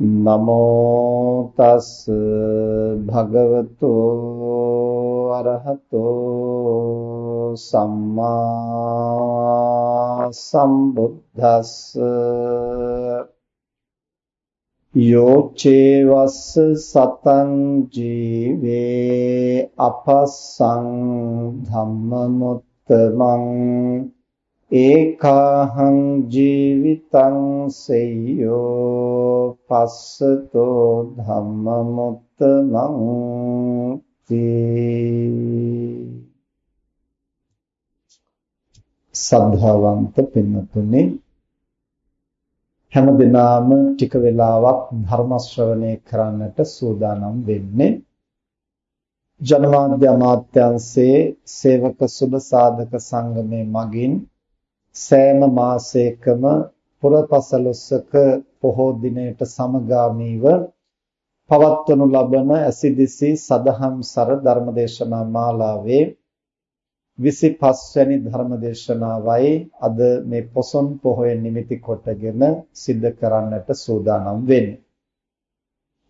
නමෝ තස් භගවතු අරහතෝ සම්මා සම්බුද්දස්ස. යෝ චේවස්ස සතං ජීවේ අපස්සං ධම්මමුත්තමං. ඒකාහං ජීවිතං සෙය්‍යෝ පස්සතෝ ධම්මමුත්තමං සද්ධාවන්ත පින්නතුනි හැම දිනාම ටික වෙලාවක් ධර්ම ශ්‍රවණය කරන්නට සූදානම් වෙන්නේ. ජනමාධ්‍ය අමාත්‍යාංශයේ සේවක සුබ සාධක සංගමේ මගින් සෑම මාසයකම පුරපසළොස්වක පොහෝ දිනයට සමගාමීව පවත්වනු ලබන ඇසිදිසි සදහම් සර ධර්මදේශනා මාලාවේ 25 වැනි ධර්මදේශනාවයි අද මේ පොසොන් පොහොය නිමිති කොටගෙන සිද්ධ කරන්නට සූදානම් වෙන්නේ.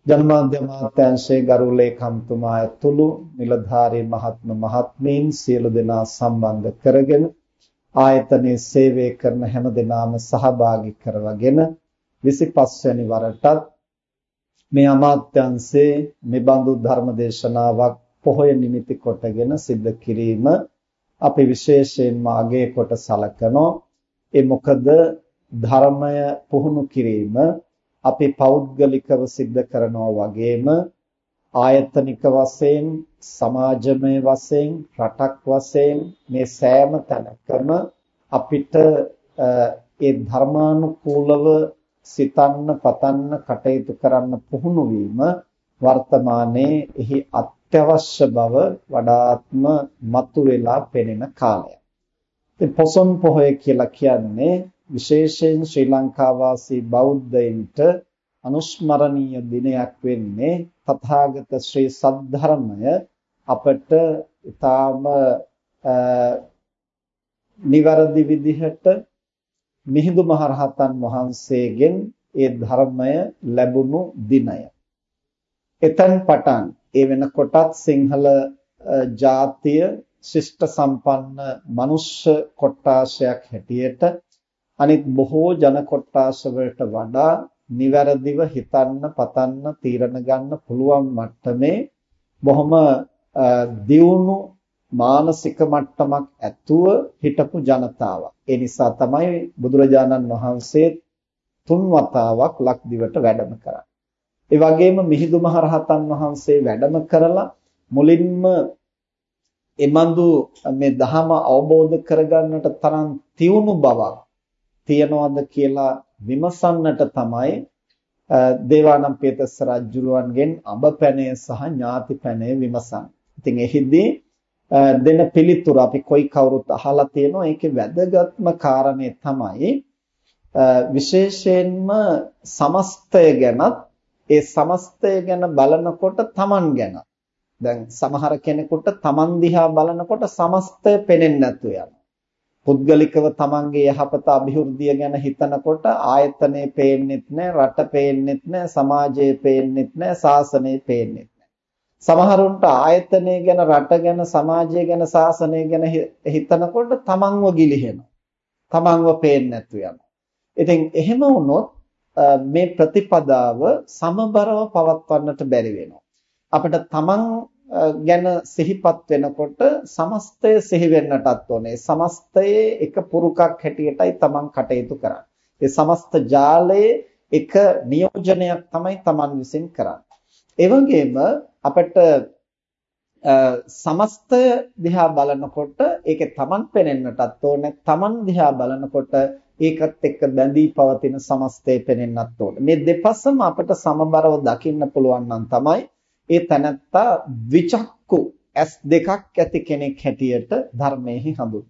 ජනමාධ්‍ය අමාත්‍යාංශයේ ගරු ලේකම්තුමා ඇතුළු නිලධාරී මහත්ම මහත්මීන් සියලු දෙනා සම්බන්ධ කරගෙන ආයතනයේ සේවය කරන හැම දෙනාම සහභාගී කරවගෙන 25 වෙනි වරටත් මේ අමාත්‍යංශයේ මේ බඳු ධර්ම දේශනාවක් පොහොය නිමිති කොටගෙන සිද්ධ කිරීම අපි විශේෂයෙන්ම අගය කොට සලකනවා. ඒ මොකද ධර්මය පුහුණු කිරීම අපි පෞද්ගලිකව සිද්ධ කරනවා වගේම ආයතනික වශයෙන් සමාජමය වශයෙන් රටක් වශයෙන් මේ සෑම තැනකම අපිට ඒ ධර්මානුකූලව සිතන්න පතන්න කටයුතු කරන්න පුහුණු වීම වර්තමානයේ එහි අත්‍යවශ්‍ය බව වඩාත්ම මතුවලා පෙනෙන කාලයක්. ඉතින් පොසොන් පොහොය කියලා කියන්නේ විශේෂයෙන් ශ්‍රී ලංකා වාසී බෞද්ධයින්ට අනුස්මරණීය දිනයක් වෙන්නේ තථාගත ශ්‍රී සද්ධර්මය අපට ඊටාම නිවැරදි විදිහට මිහිඳු මහරහතන් වහන්සේගෙන් ඒ ධර්මය ලැබුණු දිනය. එතෙන් පටන් ඒ වෙනකොටත් සිංහල ජාතිය ශිෂ්ට සම්පන්න මනුෂ්‍ය කොට්ටාශයක් හැටියට අනිත් බොහෝ ජන කොට්ටාශ වලට වඩා නිවැරදිව හිතන්න, පතන්න, තීරණ ගන්න පුළුවන් මට්ටමේ බොහොම දියුණු මානසික මට්ටමක් ඇතුව හිටපු ජනතාවක්. ඒ නිසා තමයි බුදුරජාණන් වහන්සේ තුන් වතාවක් ලක්දිවට වැඩම කරන්නේ. ඒ වගේම මිහිඳු මහරහතන් වහන්සේ වැඩම කරලා මුලින්ම එමන්දු මේ ධහම අවබෝධ කරගන්නට තරම් තියුණු බවක් තියනවද කියලා විමසන්නට තමයි දේවානම්පියතිස්ස රජුරුවන්ගෙන් අඹ පැනය සහ ඥාති පැනය විමසන්නේ. ඉතින් එහිදී දෙන පිළිතුර අපි කොයි කවුරුත් අහලා තියෙනවා. ඒකේ වැදගත්ම කාරණේ තමයි විශේෂයෙන්ම සමස්තය ගැනත් ඒ සමස්තය ගැන බලනකොට Taman ගැන. දැන් සමහර කෙනෙකුට Taman දිහා බලනකොට සමස්තය පේන්නේ නැතු යනවා. පුද්ගලිකව තමන්ගේ යහපත અભිවෘද්ධිය ගැන හිතනකොට ආයතනේ පේන්නෙත් නැහැ රට පේන්නෙත් නැහැ සමාජය පේන්නෙත් නැහැ සාසනය පේන්නෙත් නැහැ සමහරුන්ට ආයතනය ගැන රට ගැන සමාජය ගැන සාසනය ගැන හිතනකොට තමන්ව ගිලිහෙනවා. තමන්ව පේන්නේ නැතු යනවා. ඉතින් එහෙම වුණොත් මේ ප්‍රතිපදාව සමබරව පවත්වන්නට බැරි වෙනවා. අපිට තමන් ගැන සිහිපත් වෙනකොට සමස්තය සිහි වෙන්නටත් ඕනේ. සමස්තයේ එක පුරුකක් හැටියටයි Taman කටයුතු කරන්නේ. ඒ සමස්ත ජාලයේ එක නියෝජනයක් තමයි Taman විසින් කරන්නේ. ඒ වගේම අපිට සමස්තය දිහා බලනකොට ඒකේ Taman පෙනෙන්නටත් ඕනේ. Taman දිහා බලනකොට ඒකත් එක්ක බැඳී පවතින සමස්තය පෙනෙන්නත් ඕන. මේ දෙපසම අපිට සමබරව දකින්න පුළුවන් නම් තමයි ඒ තනත්තා විචක්කු ඇස් දෙකක් ඇති කෙනෙක් හැටියට ධර්මයේ හඳුන්වන්නේ.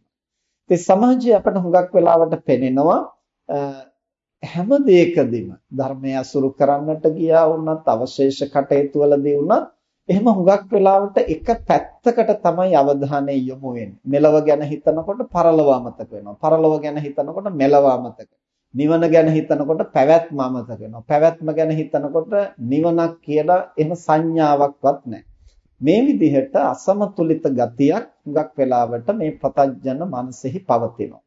ඒ සමාජයේ අපිට හුඟක් වෙලාවට පෙනෙනවා හැම දෙයකදීම ධර්මය අසුරු කරන්නට ගියා වුණත් අවශේෂ කටයුතු වලදී වුණත් එහෙම හුඟක් වෙලාවට එක පැත්තකට තමයි අවධානය යොමු වෙන්නේ. මෙලව ගැන හිතනකොට පරලොව අමතක වෙනවා. පරලොව ගැන හිතනකොට මෙලව අමතක. නිවන ගැන හිතනකොට පැවැත්ම අමතක වෙනවා. පැවැත්ම ගැන හිතනකොට නිවනක් කියලා එහෙම සංඥාවක්වත් නැහැ. මේ විදිහට අසමතුලිත ගතියක් හුඟක් වෙලාවට මේ ප්‍රතඥන මනසෙහි පවතිනවා.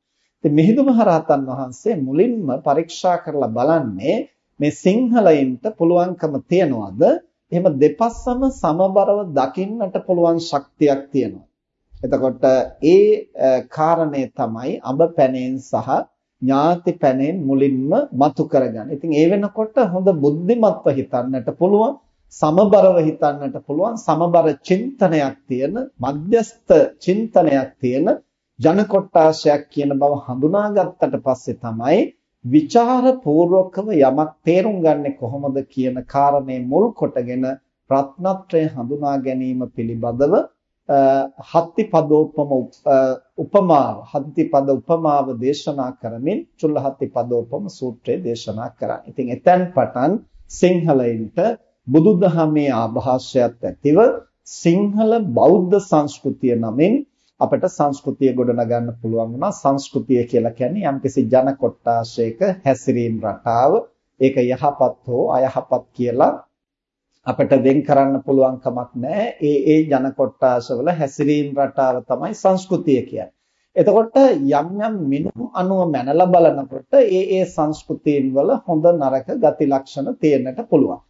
ඉතින් මිහිඳු මහරහතන් වහන්සේ මුලින්ම පරීක්ෂා කරලා බලන්නේ මේ සිංහලයින්ට පුළුවන්කම තියනවාද එහෙම දෙපස්සම සමබරව දකින්නට පුළුවන් ශක්තියක් තියෙනවා. එතකොට ඒ කාරණේ තමයි අඹ පැනෙන් සහ ඥාති පැනෙන් මුලින්ම මතු කරගන්න. ඉතින් ඒ වෙනකොට හොඳ බුද්ධිමත්ව හිතන්නට පුළුවන්, සමබරව හිතන්නට පුළුවන්, සමබර චින්තනයක් තියෙන, මධ්‍යස්ත චින්තනයක් තියෙන ජන කොට්ටාශයක් කියන බව හඳුනාගත්තට පස්සේ තමයි විචාර පූර්වකව යමක් තේරුම් ගන්නෙ කොහොමද කියන කාරණේ මුල් කොටගෙන රත්නත්‍රය හඳුනා ගැනීම පිළිබඳව හත්තිපදෝපම උපමාව හත්තිපද උපමාව දේශනා කරමින් චුල්ලහත්තිපදෝපම සූත්‍රය දේශනා කරා. ඉතින් එතෙන් පටන් සිංහලයින්ට බුදුදහමේ ආభాෂයත් ඇතිව සිංහල බෞද්ධ සංස්කෘතිය නමින් අපිට සංස්කෘතිය ගොඩනගන්න පුළුවන් වුණා සංස්කෘතිය කියලා කියන්නේ යම්කිසි ජන කොට්ටාශයක හැසිරීම රටාව ඒක යහපත් හෝ අයහපත් කියලා අපිට වෙන් කරන්න පුළුවන් කමක් නැහැ ඒ ඒ ජන කොට්ටාශවල හැසිරීම රටාව තමයි සංස්කෘතිය කියන්නේ එතකොට යම් යම් මිනුම් අනුව මැනලා බලනකොට ඒ ඒ සංස්කෘතීන් වල හොඳ නරක ගති ලක්ෂණ තියෙන්නට පුළුවන්.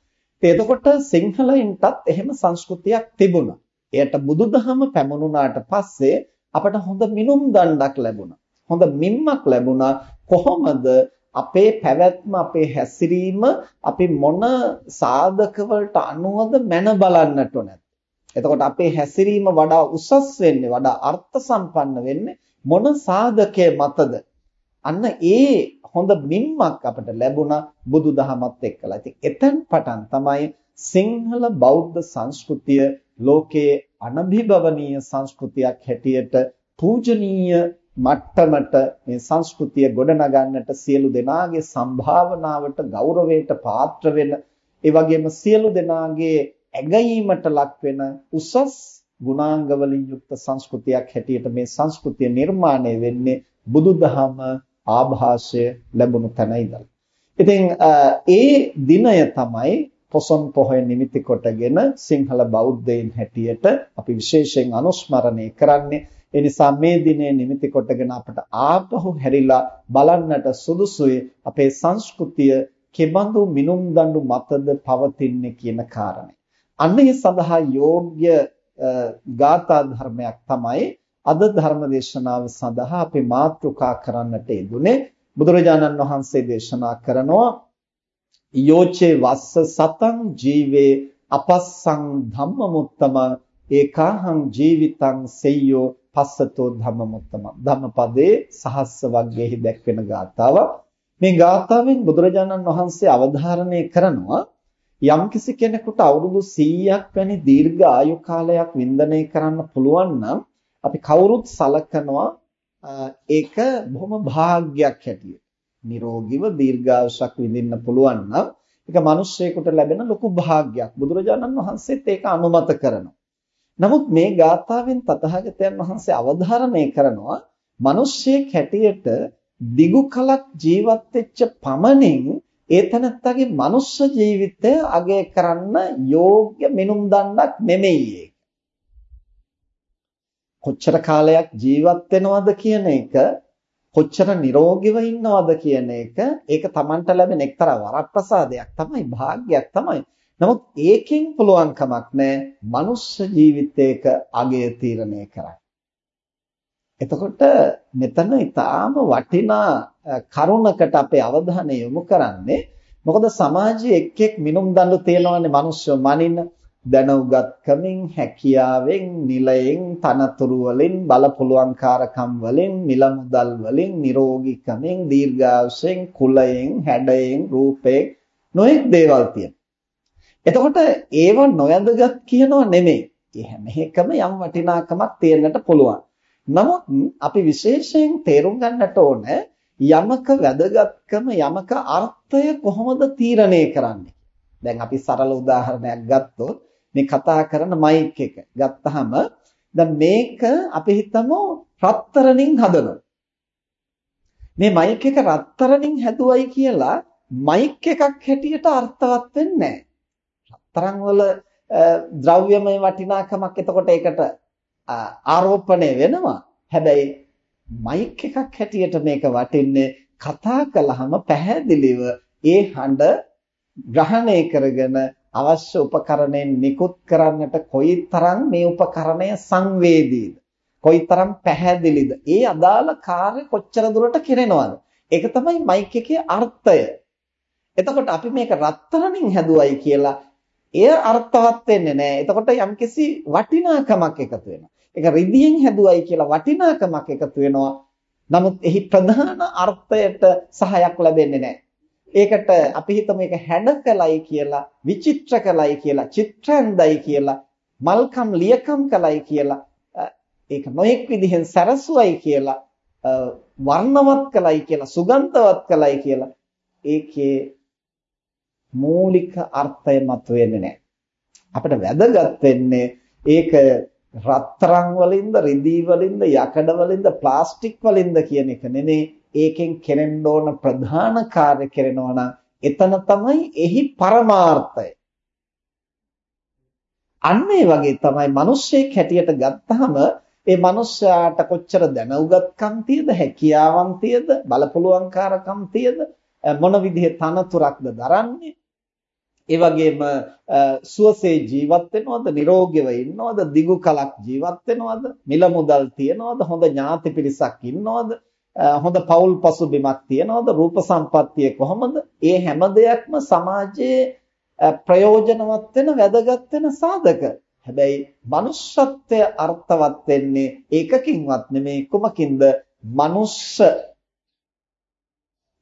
එතකොට සිංහලයින්ටත් එහෙම සංස්කෘතියක් තිබුණා. එයට බුදුදහම පැමුණුනාට පස්සේ අපට හොඳ මිනුම් දණ්ඩක් ලැබුණා. හොඳ මිම්මක් ලැබුණා. කොහොමද අපේ පැවැත්ම අපේ හැසිරීම අපි මොන සාධක වලට අනුවද මැන බලන්නට ඕනද? එතකොට අපේ හැසිරීම වඩා උසස් වෙන්නේ වඩා අර්ථ සම්පන්න වෙන්නේ මොන සාධකයේ මතද? අන්න ඒ හොඳ මිම්මක් අපට ලැබුණා බුදුදහමත් එක්කලා. ඉතින් එතෙන් පටන් තමයි සිංහල බෞද්ධ සංස්කෘතිය ලෝකයේ අනභිභවනීය සංස්කෘතියක් හැටියට පූජනීය මට්ටමට මේ සංස්කෘතිය ගොඩනගන්නට සියලු දෙනාගේ සම්භාවනාවට ගෞරවයට පාත්‍ර වෙන ඒ වගේම සියලු දෙනාගේ ඇගයීමට ලක් වෙන උසස් ගුණාංග වලින් යුක්ත සංස්කෘතියක් හැටියට මේ සංස්කෘතිය නිර්මාණය වෙන්නේ බුදුදහම ආభాෂය ලැබුණු තැන ඉඳලා. ඉතින් ඒ දිනය තමයි පොසොන් පොහොය නිමිති කොටගෙන සිංහල බෞද්ධයින් හැටියට අපි විශේෂයෙන් අනුස්මරණය කරන්නේ ඒ නිසා මේ දිනේ නිමිති කොටගෙන අපට ආපහු හැරිලා බලන්නට සුදුසුයි අපේ සංස්කෘතිය කෙබඳු මිනුම් දඬු මතද පවතින්නේ කියන කාරණය. අන්න ඒ සඳහා යෝග්‍ය ගාථා ධර්මයක් තමයි අද ධර්ම දේශනාව සඳහා අපි මාතෘකා කරන්නට යෙදුනේ බුදුරජාණන් වහන්සේ දේශනා කරනවා යෝචේ වස්ස සතං ජීවේ අපස්සං ධම්මමුත්තම ඒකාහං ජීවිතං සෙය්‍යෝ පස්සතෝ ධම්මමුත්තම ධම්මපදයේ සහස්ස වර්ගයේහි දැක්වෙන ගාතාව මේ ගාතාවෙන් බුදුරජාණන් වහන්සේ අවධාරණය කරනවා යම්කිසි කෙනෙකුට අවුරුදු 100ක් වැනි දීර්ඝ ආයු කාලයක් වින්දනය කරන්න පුළුවන් නම් අපි කවුරුත් සලකනවා ඒක බොහොම භාග්යක් හැටියට නිරෝගීව දීර්ඝායුෂක් විඳින්න පුළුවන් නම් ඒක මිනිස්සෙකුට ලැබෙන ලොකු භාග්යක්. බුදුරජාණන් වහන්සේත් ඒක අනුමත කරනවා. නමුත් මේ ගාථාවෙන් තථාගතයන් වහන්සේ අවධාරණය කරනවා මිනිස්සෙක් හැටියට දිගු කලක් ජීවත් වෙච්ච පමණින් ඒ තනත්තගේ මනුෂ්‍ය ජීවිතය අගය කරන්න යෝග්‍ය මිනුම් දණ්ඩක් නෙමෙයි කොච්චර කාලයක් ජීවත් වෙනවද කියන එක කොච්චර නිරෝගීව ඉන්නවද කියන එක ඒක Tamanට ලැබෙන එක්තරා වරප්‍රසාදයක් තමයි භාග්යක් තමයි. නමුත් ඒකෙන් පුළුවන් කමක් නැහැ මනුෂ්‍ය ජීවිතයක අගය තීරණය කරන්න. එතකොට මෙතන ඊටාම වටිනා කරුණකට අපේ අවධානය යොමු කරන්නේ මොකද සමාජයේ එක් එක් මිනුම් දඬු තේලවන්නේ මිනිස්සු මනින්න දැනුගත්කමින් හැකියාවෙන් නිලයෙන් තනතුරු වලින් බලපුලුවන්කාරකම් වලින් මිල මුදල් වලින් නිරෝගීකමෙන් දීර්ඝායුෂෙන් කුලයෙන් හැඩයෙන් රූපයෙන් නොඑක් දේවල් තියෙනවා. එතකොට ඒව නොයඳගත් කියනව නෙමෙයි. ඒ හැම එකම යම් වටිනාකමක් තියෙන්නට පුළුවන්. නමුත් අපි විශේෂයෙන් තේරුම් ගන්නට ඕන යමක වැදගත්කම යමක අර්ථය කොහොමද තීරණය කරන්නේ? දැන් අපි සරල උදාහරණයක් ගත්තොත් මේ කතා කරන මයික් එක ගත්තාම දැන් මේක අපි හිතමු රත්තරන්ින් හදනවා. මේ මයික් එක රත්තරන්ින් හැදුවයි කියලා මයික් එකක් හැටියට අර්ථවත් වෙන්නේ නැහැ. රත්තරන් වල ද්‍රව්‍යමය වටිනාකමක් එතකොට ඒකට ආරෝපණය වෙනවා. හැබැයි මයික් එකක් හැටියට මේක වටින්නේ කතා කළාම පැහැදිලිව ඒ හඬ ග්‍රහණය කරගෙන අවශ්‍ය උපකරණයෙන් නිකුත් කරන්නට කොයිතරම් මේ උපකරණය සංවේදීද? කොයිතරම් පැහැදිලිද? ඒ අදාළ කාර්ය කොච්චර දුරට කෙරෙනවද? ඒක තමයි මයික් එකේ අර්ථය. එතකොට අපි මේක රත්තරන්ින් හැදුවයි කියලා එය අර්ථවත් වෙන්නේ නැහැ. එතකොට යම්කිසි වටිනාකමක් එකතු වෙනවා. ඒක රිදියෙන් හැදුවයි කියලා වටිනාකමක් එකතු වෙනවා. නමුත් එහි ප්‍රධාන අර්ථයට සහයක් ලැබෙන්නේ නැහැ. ඒකට අපි හිතමු මේක හැඩකලයි කියලා, විචිත්‍ර කලයි කියලා, චිත්‍රන්දයි කියලා, මල්කම් ලියකම් කලයි කියලා, ඒක නොඑක් විදිහෙන් සරසුවයි කියලා, වර්ණවත් කලයි කියලා, සුගන්ධවත් කලයි කියලා ඒකේ මූලික අර්ථය මතුවෙන්නේ නැහැ. අපිට වැදගත් වෙන්නේ ඒක රත්තරන් වලින්ද රිදී වලින්ද යකඩ වලින්ද ප්ලාස්ටික් වලින්ද කියන එක නෙමෙයි ඒකෙන් කෙරෙන්න ඕන ප්‍රධාන කාර්ය කෙරෙනවා නම් එතන තමයි එහි පරමාර්ථය. අන්න ඒ වගේ තමයි මිනිස්සෙක් හැටියට ගත්තාම ඒ මිනිස්යාට කොච්චර දැනුගත්කම් තියද හැකියාවන් තියද බලපුලුවන්කාරකම් තියද මොන විදිහේ තනතුරක්ද දරන්නේ ඒ වගේම සුවසේ ජීවත් වෙනවද? නිරෝගීව ඉන්නවද? දිගු කලක් ජීවත් වෙනවද? මිල මුදල් තියනවද? හොඳ ඥාති පිරිසක් ඉන්නවද? හොඳ පෞල් පසුබිමක් තියනවද? රූප සම්පත්තිය කොහොමද? ඒ හැම දෙයක්ම සමාජයේ ප්‍රයෝජනවත් වෙන වැදගත් වෙන සාධක. හැබැයි manussත්වය අර්ථවත් වෙන්නේ ඒකකින්වත් නෙමේ කුමකින්ද? manuss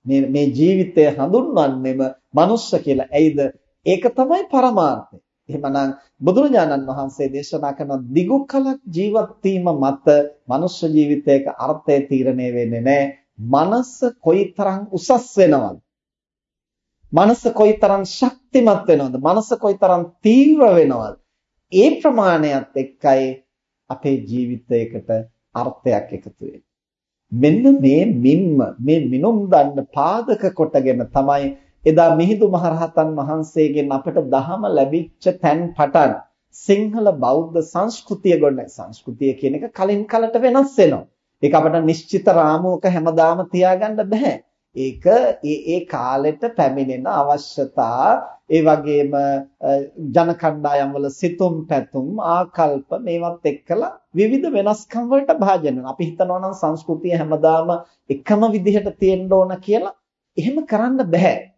මේ මේ ජීවිතය හඳුන්වන්නෙම manuss කියලා. ඇයිද? ඒක තමයි පරමාර්ථය. එහෙමනම් බුදුරජාණන් වහන්සේ දේශනා කරන දිගු කලක් ජීවත් වීම මත මනුෂ්‍ය ජීවිතයක අර්ථය තීරණය වෙන්නේ නැහැ. මනස කොයිතරම් උසස් වෙනවද? මනස කොයිතරම් ශක්තිමත් වෙනවද? මනස කොයිතරම් තීව්‍ර වෙනවද? ඒ ප්‍රමාණයත් එක්කයි අපේ ජීවිතයකට අර්ථයක් එකතු මෙන්න මේ මින්ම මේ මිනුම් දන්න පාදක කොටගෙන තමයි එදා මිහිඳු මහරහතන් වහන්සේගෙන් අපට දහම ලැබිච්ච තැන් පටන් සිංහල බෞද්ධ සංස්කෘතිය ගොඩ සංස්කෘතිය කියන එක කලින් කලට වෙනස් වෙනවා. ඒක අපට නිශ්චිත රාමුවක හැමදාම තියාගන්න බෑ. ඒක ඒ ඒ කාලෙට පැමිණෙන අවශ්‍යතා ඒ වගේම ජන කණ්ඩායම් වල සිතුම් පැතුම් ආකල්ප මේවත් එක්කලා විවිධ වෙනස්කම් වලට භාජන වෙනවා. අපි හිතනවා නම් සංස්කෘතිය හැමදාම එකම විදිහට තියෙන්න ඕන කියලා එහෙම කරන්න බෑ.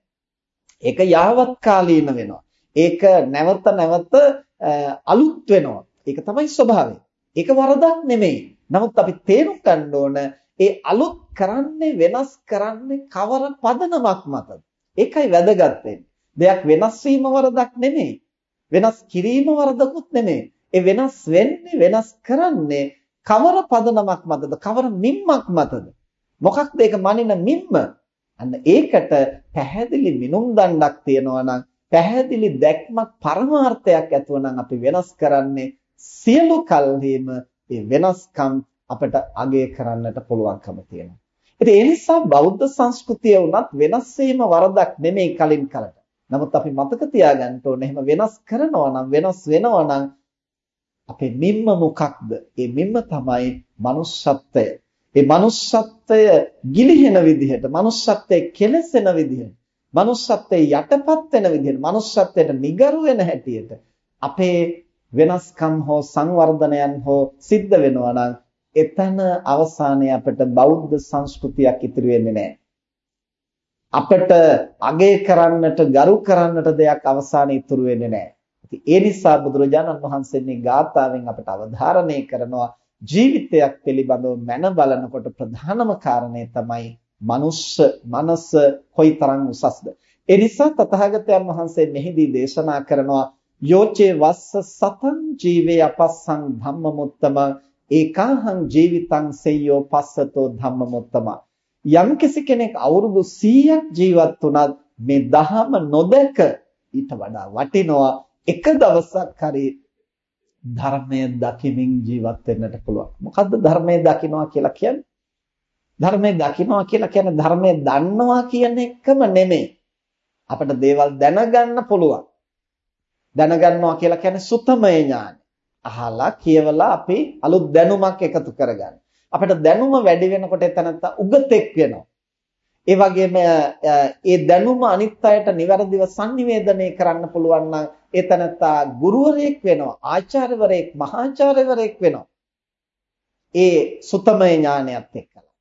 ඒක යාවත් කාලීන වෙනවා. ඒක නැවත නැවත අලුත් වෙනවා. ඒක තමයි ස්වභාවය. ඒක වරදක් නෙමෙයි. නමුත් අපි තේරුම් ගන්න ඕන ඒ අලුත් කරන්නේ වෙනස් කරන්නේ කවර පදනමක් මතද? ඒකයි වැදගත් දෙයක් වෙනස් වීම වරදක් නෙමෙයි. වෙනස් කිරීම වරදකුත් නෙමෙයි. ඒ වෙනස් වෙන්නේ වෙනස් කරන්නේ කවර පදනමක් මතද? කවර මිම්මක් මතද? මොකක්ද ඒක මනින මිම්ම? අන්න ඒකට පැහැදිලි මිනුම් දණ්ඩක් තියෙනවා නම් පැහැදිලි දැක්මක් පරමාර්ථයක් ඇතුව නම් අපි වෙනස් කරන්නේ සියලු කල්හිම ඒ වෙනස්කම් අපිට අගය කරන්නට පුළුවන්කම තියෙනවා. ඉතින් ඒ නිසා බෞද්ධ සංස්කෘතිය වුණත් වෙනස් වීම වරදක් නෙමෙයි කලින් කලට. නමුත් අපි මතක තියාගන්න ඕනේ එහෙම වෙනස් කරනවා නම් වෙනස් වෙනවා නම් අපේ මිම්ම මොකක්ද? ඒ මිම්ම තමයි manussත්වය. ඒ manussත්වය ගිලිහෙන විදිහට, manussත්වය කෙලසෙන විදිහට, manussත්වය යටපත් වෙන විදිහට, manussත්වයට නිගරු වෙන හැටියට අපේ වෙනස්කම් හෝ සංවර්ධනයන් හෝ සිද්ධ වෙනවා නම් එතන අවසානයේ අපිට බෞද්ධ සංස්කෘතියක් ඉතිරි වෙන්නේ නැහැ. අපිට අගය කරන්නට, ගරු කරන්නට දෙයක් අවසානයේ ඉතුරු වෙන්නේ නැහැ. ඒ නිසා බුදුරජාණන් වහන්සේ මේ ගාථාවෙන් අපට අවධාරණය කරනවා ජීවිතයක් පිළිබඳව මන බලනකොට ප්‍රධානම කාරණේ තමයි මනුෂ්‍ය මනස කොයිතරම් උසස්ද. ඒ නිසා තථාගතයන් වහන්සේ මෙහිදී දේශනා කරනවා යෝචේ වස්ස සතං ජීවේ අපස්සං ධම්මමුත්තම ඒකාහං ජීවිතං සෙය්‍යෝ පස්සතෝ ධම්මමුත්තම යම් කෙනෙක් අවුරුදු 100ක් ජීවත් වුණත් මේ දහම නොදක ඊට වඩා වටිනවා එක දවසක් හරි ධර්මය දකිමින් ජීවත් වෙන්නට පුළුවන්. මොකද්ද ධර්මය දකින්නවා කියලා කියන්නේ? ධර්මය දකින්නවා කියලා කියන්නේ ධර්මය දන්නවා කියන එකම නෙමෙයි. අපිට දේවල් දැනගන්න පුළුවන්. දැනගන්නවා කියලා කියන්නේ සුතමය ඥාන. අහලා කියවලා අපි අලුත් දැනුමක් එකතු කරගන්න. අපිට දැනුම වැඩි වෙනකොට එතනත්ත උගතෙක් වෙනවා. ඒ වගේම ඒ දැනුම අනිත් අයට નિවරදිව sannivedanaya කරන්න පුළුවන් නම් ඒ තනත්තා ගුරුවරයෙක් වෙනවා ආචාර්යවරයෙක් මහාචාර්යවරයෙක් වෙනවා. ඒ සුතමය ඥානයත් එක්කලා.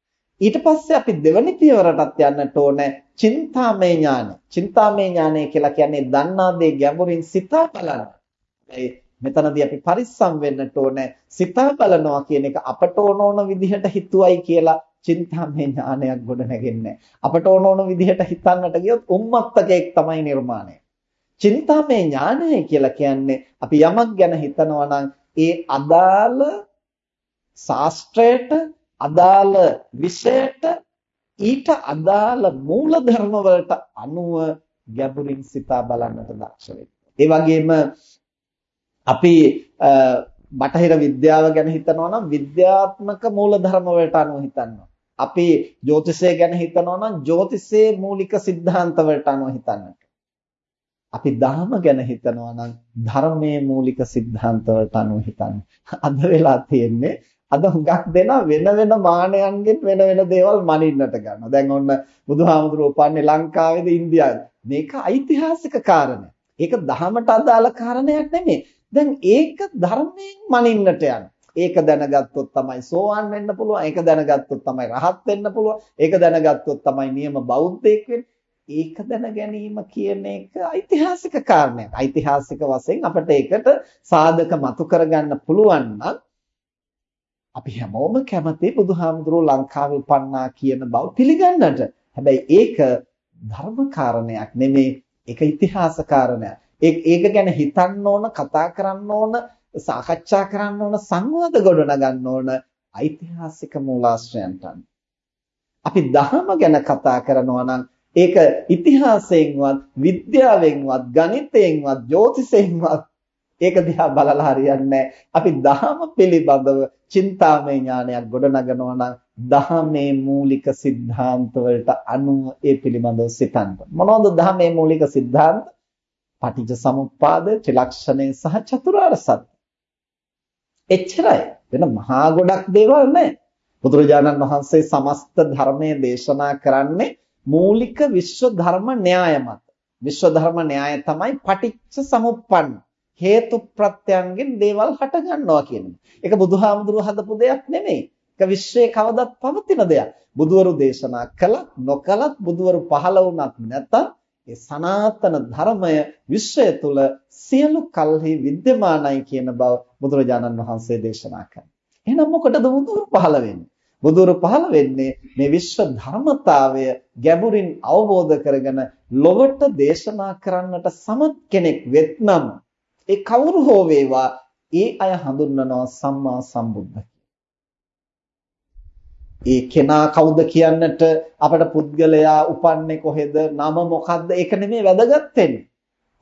ඊට පස්සේ අපි දෙවනි පියවරටත් යන්නට ඕනේ චින්තාමය ඥාන. චින්තාමය ඥානය කියලා කියන්නේ දන්නා දේ ගැඹුරින් සිතා බලන ඒ මෙතනදී අපි පරිස්සම් වෙන්නට ඕනේ සිතා බලනවා කියන එක අපට ඕන ඕන විදිහට හිතුවයි කියලා චින්තාමය ඥානයක් ගොඩ නැගෙන්නේ අපට ඕන ඕන විදිහට හිතන්නට ගියොත් උම්මත්තකයක් තමයි නිර්මාණය. චින්තාමය ඥානය කියලා කියන්නේ අපි යමක් ගැන හිතනවා නම් ඒ අදාළ ශාස්ත්‍රයට අදාළ විෂයට ඊට අදාළ මූල ධර්ම වලට අනුව ගැඹුරින් සිතා බලන්නට දක්ෂ ඒ වගේම අපි බටහිර විද්‍යාව ගැන හිතනවා නම් විද්‍යාත්මක මූල ධර්ම වලට අනුව හිතනවා. අපි ජ්‍යොතිෂය ගැන හිතනවා නම් ජ්‍යොතිෂයේ මූලික સિદ્ધාන්ත වලට අනුව හිතන්නට. අපි ධර්ම ගැන හිතනවා නම් ධර්මයේ මූලික સિદ્ધාන්ත වලට අනුව හිතන්න. අද වෙලා තියෙන්නේ අද හුඟක් දෙනා වෙන වෙන මානයන්ගෙන් වෙන වෙන දේවල් මනින්නට ගන්නවා. දැන් ඔන්න බුදුහාමුදුරුවෝ උපන්නේ ලංකාවේද ඉන්දියාවේද? මේක ඓතිහාසික කාරණයක්. ඒක ධහමට අදාළ කාරණයක් නෙමෙයි. දැන් ඒක ධර්මයෙන් මනින්නට යන. ඒක දැනගත්තොත් තමයි සෝවාන් වෙන්න පුළුවන්. ඒක දැනගත්තොත් තමයි රහත් වෙන්න පුළුවන්. ඒක දැනගත්තොත් තමයි නියම බෞද්ධයෙක් වෙන්නේ. ඒක දැන ගැනීම කියන එක ඓතිහාසික කාරණයක්. ඓතිහාසික වශයෙන් අපිට ඒකට සාධක මතු කරගන්න පුළුවන් නම් අපි හැමෝම කැමති බුදුහාමුදුරුවෝ ලංකාවේ උපන්නා කියන බව පිළිගන්නට. හැබැයි ඒක ධර්ම කාරණයක් නෙමෙයි. ඒක ඉතිහාස කාරණයක්. ඒක ගැන හිතන්න ඕන, කතා කරන්න ඕන, සාකච්ඡා කරන්න ඕන සංවාද ගොඩනගන්න ඕන ඓතිහාසික මූලාශ්‍රයන්ට අපි දහම ගැන කතා කරනවා නම් ඒක ඉතිහාසයෙන්වත් විද්‍යාවෙන්වත් ගණිතයෙන්වත් ජ්‍යොතිෂයෙන්වත් ඒක දිහා බලලා හරියන්නේ අපි දහම පිළිබඳව චින්තාමය ඥානයක් ගොඩනගනවා නම් දහමේ මූලික સિદ્ધාන්ත වලට අනුව ඒ පිළිබඳව සිතන්න. මොනවද දහමේ මූලික સિદ્ધාන්ත? පටිච්ච සමුප්පාද, ත්‍රිලක්ෂණය සහ චතුරාර්ය සත්‍ය. එච්චරයි. වෙන මහා ගොඩක් දේවල් නැහැ. බුදුරජාණන් වහන්සේ සමස්ත ධර්මයේ දේශනා කරන්නේ මූලික විශ්ව ධර්ම න්‍යාය මත. විශ්ව ධර්ම න්‍යාය තමයි පටිච්ච සමුප්පන්න. හේතු ප්‍රත්‍යයෙන් දේවල් හට ගන්නවා කියන්නේ. ඒක බුදුහාමුදුරුව හදපු දෙයක් නෙමෙයි. ඒක විශ්වයේ කවදත් පවතින දෙයක්. බුදුවරු දේශනා කළත් නොකළත් බුදුවරු පහළ වුණත් නැත්නම් ඒ සනාතන ධර්මය විශ්වය තුල සියලු කල්හි विद्यමානයි කියන බව බුදුරජාණන් වහන්සේ දේශනා කරනවා. එහෙනම් මොකටද බුදුරු පහළ වෙන්නේ? බුදුරු පහළ වෙන්නේ මේ විශ්ව ධර්මතාවය ගැඹුරින් අවබෝධ කරගෙන ලොවට දේශනා කරන්නට සමත් කෙනෙක් වෙත්නම් ඒ කවුරු හෝ වේවා ඒ අය හඳුන්වනවා සම්මා සම්බුද්ධ ඒ කෙනා කවුද කියන්නට අපට පුද්ගලයා උපන්නේ කොහෙද නම මොකද්ද ඒක නෙමෙයි වැදගත් වෙන්නේ.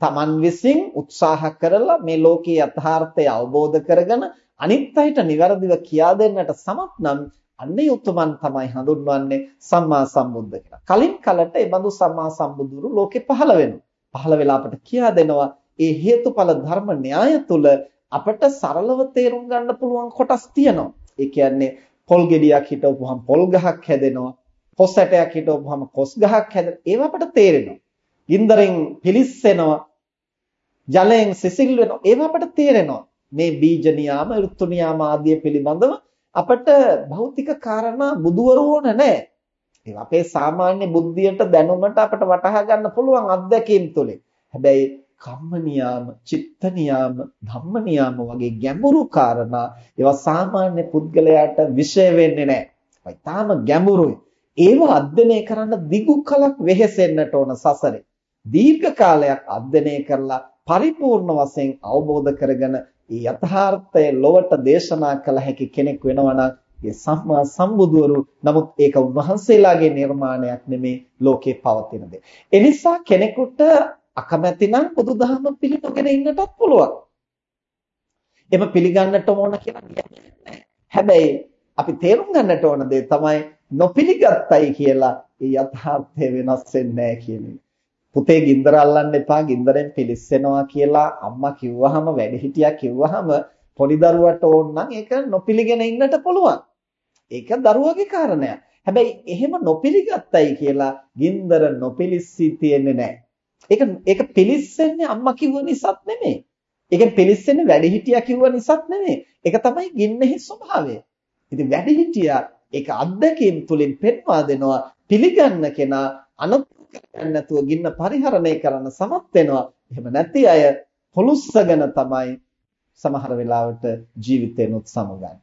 Taman විසින් උත්සාහ කරලා මේ ලෝකයේ යථාර්ථය අවබෝධ කරගෙන අනිත් අයට નિවරදිව කියා දෙන්නට සමත් නම් අන්නේ උතුමන් තමයි හඳුන්වන්නේ සම්මා සම්බුද්ධ කියලා. කලින් කලට ඒ බඳු සම්මා සම්බුදුරු ලෝකේ පහළ වෙනවා. පහළ වෙලා අපට කියා දෙනවා ඒ හේතුඵල ධර්ම න්‍යාය තුල අපට සරලව තේරුම් ගන්න පුළුවන් කොටස් තියෙනවා. ඒ කියන්නේ පොල් ගෙඩියක් හිටවපුවහම පොල් ගහක් හැදෙනවා. කොස් ඇටයක් හිටවපුවහම කොස් ගහක් හැදෙනවා. ඒවා අපට තේරෙනවා. ගින්දරෙන් පිලිස්සෙනවා. ජලයෙන් සිසිල් වෙනවා. ඒවා අපට තේරෙනවා. මේ බීජ නියාම, ඍතු නියාම ආදී පිළිබඳව අපට භෞතික කාරණා බුදුවරු ඕන නැහැ. ඒ අපේ සාමාන්‍ය බුද්ධියට දැනුමට අපට වටහා ගන්න පුළුවන් අත්දැකීම් තුලින්. හැබැයි කම්ම නියාම, චිත්ත නියාම, ධම්ම නියාම වගේ ගැඹුරු කාරණා ඒවා සාමාන්‍ය පුද්ගලයාට විෂය වෙන්නේ නැහැ. ඒවා ඊටාම ගැඹුරුයි. ඒව අධ්‍යයනය කරන්න දිගු කලක් වෙහෙසෙන්නට ඕන සසරේ. දීර්ඝ කාලයක් අධ්‍යයනය කරලා පරිපූර්ණ වශයෙන් අවබෝධ කරගෙන යථාර්ථය ලොවට දේශනා කළ හැකි කෙනෙක් වෙනවා නම් ඒ සම්මා සම්බුදුවරු නමුත් ඒක උන්වහන්සේලාගේ නිර්මාණයක් නෙමේ ලෝකේ පවතින දේ. ඒ නිසා කෙනෙකුට අකමැති නම් බුදුදහම පිළිපගෙන ඉන්නටත් පුළුවන්. එම පිළිගන්නට ඕන කියලා කියන්නේ හැබැයි අපි තේරුම් ගන්නට ඕන දේ තමයි නොපිළිගත්තයි කියලා ඒ යථාර්ථය වෙනස් වෙන්නේ නැහැ කියන එක. පුතේ ගින්දර අල්ලන්න එපා ගින්දරෙන් පිලිස්සෙනවා කියලා අම්මා කිව්වහම වැඩිහිටියා කිව්වහම පොඩි දරුවට ඕන නම් ඒක නොපිළිගෙන ඉන්නට පුළුවන්. ඒක දරුවගේ කාරණයක්. හැබැයි එහෙම නොපිළිගත්තයි කියලා ගින්දර නොපිලිස්සී තියෙන්නේ නැහැ. ඒක ඒක පිලිස්සෙන්නේ අම්මා කිව්ව නිසාත් නෙමෙයි. ඒකෙන් පිලිස්සෙන්නේ වැඩිහිටියා කිව්ව නිසාත් නෙමෙයි. ඒක තමයි ගින්නෙහි ස්වභාවය. ඉතින් වැඩිහිටියා ඒක අත්දැකීම් තුලින් පෙන්වා දෙනවා පිළිගන්න කෙනා අනුත් කරන්නේ නැතුව ගින්න පරිහරණය කරන්න සමත් වෙනවා. එහෙම නැති අය පොලුස්සගෙන තමයි සමහර වෙලාවට ජීවිතේනොත් සමගන්නේ.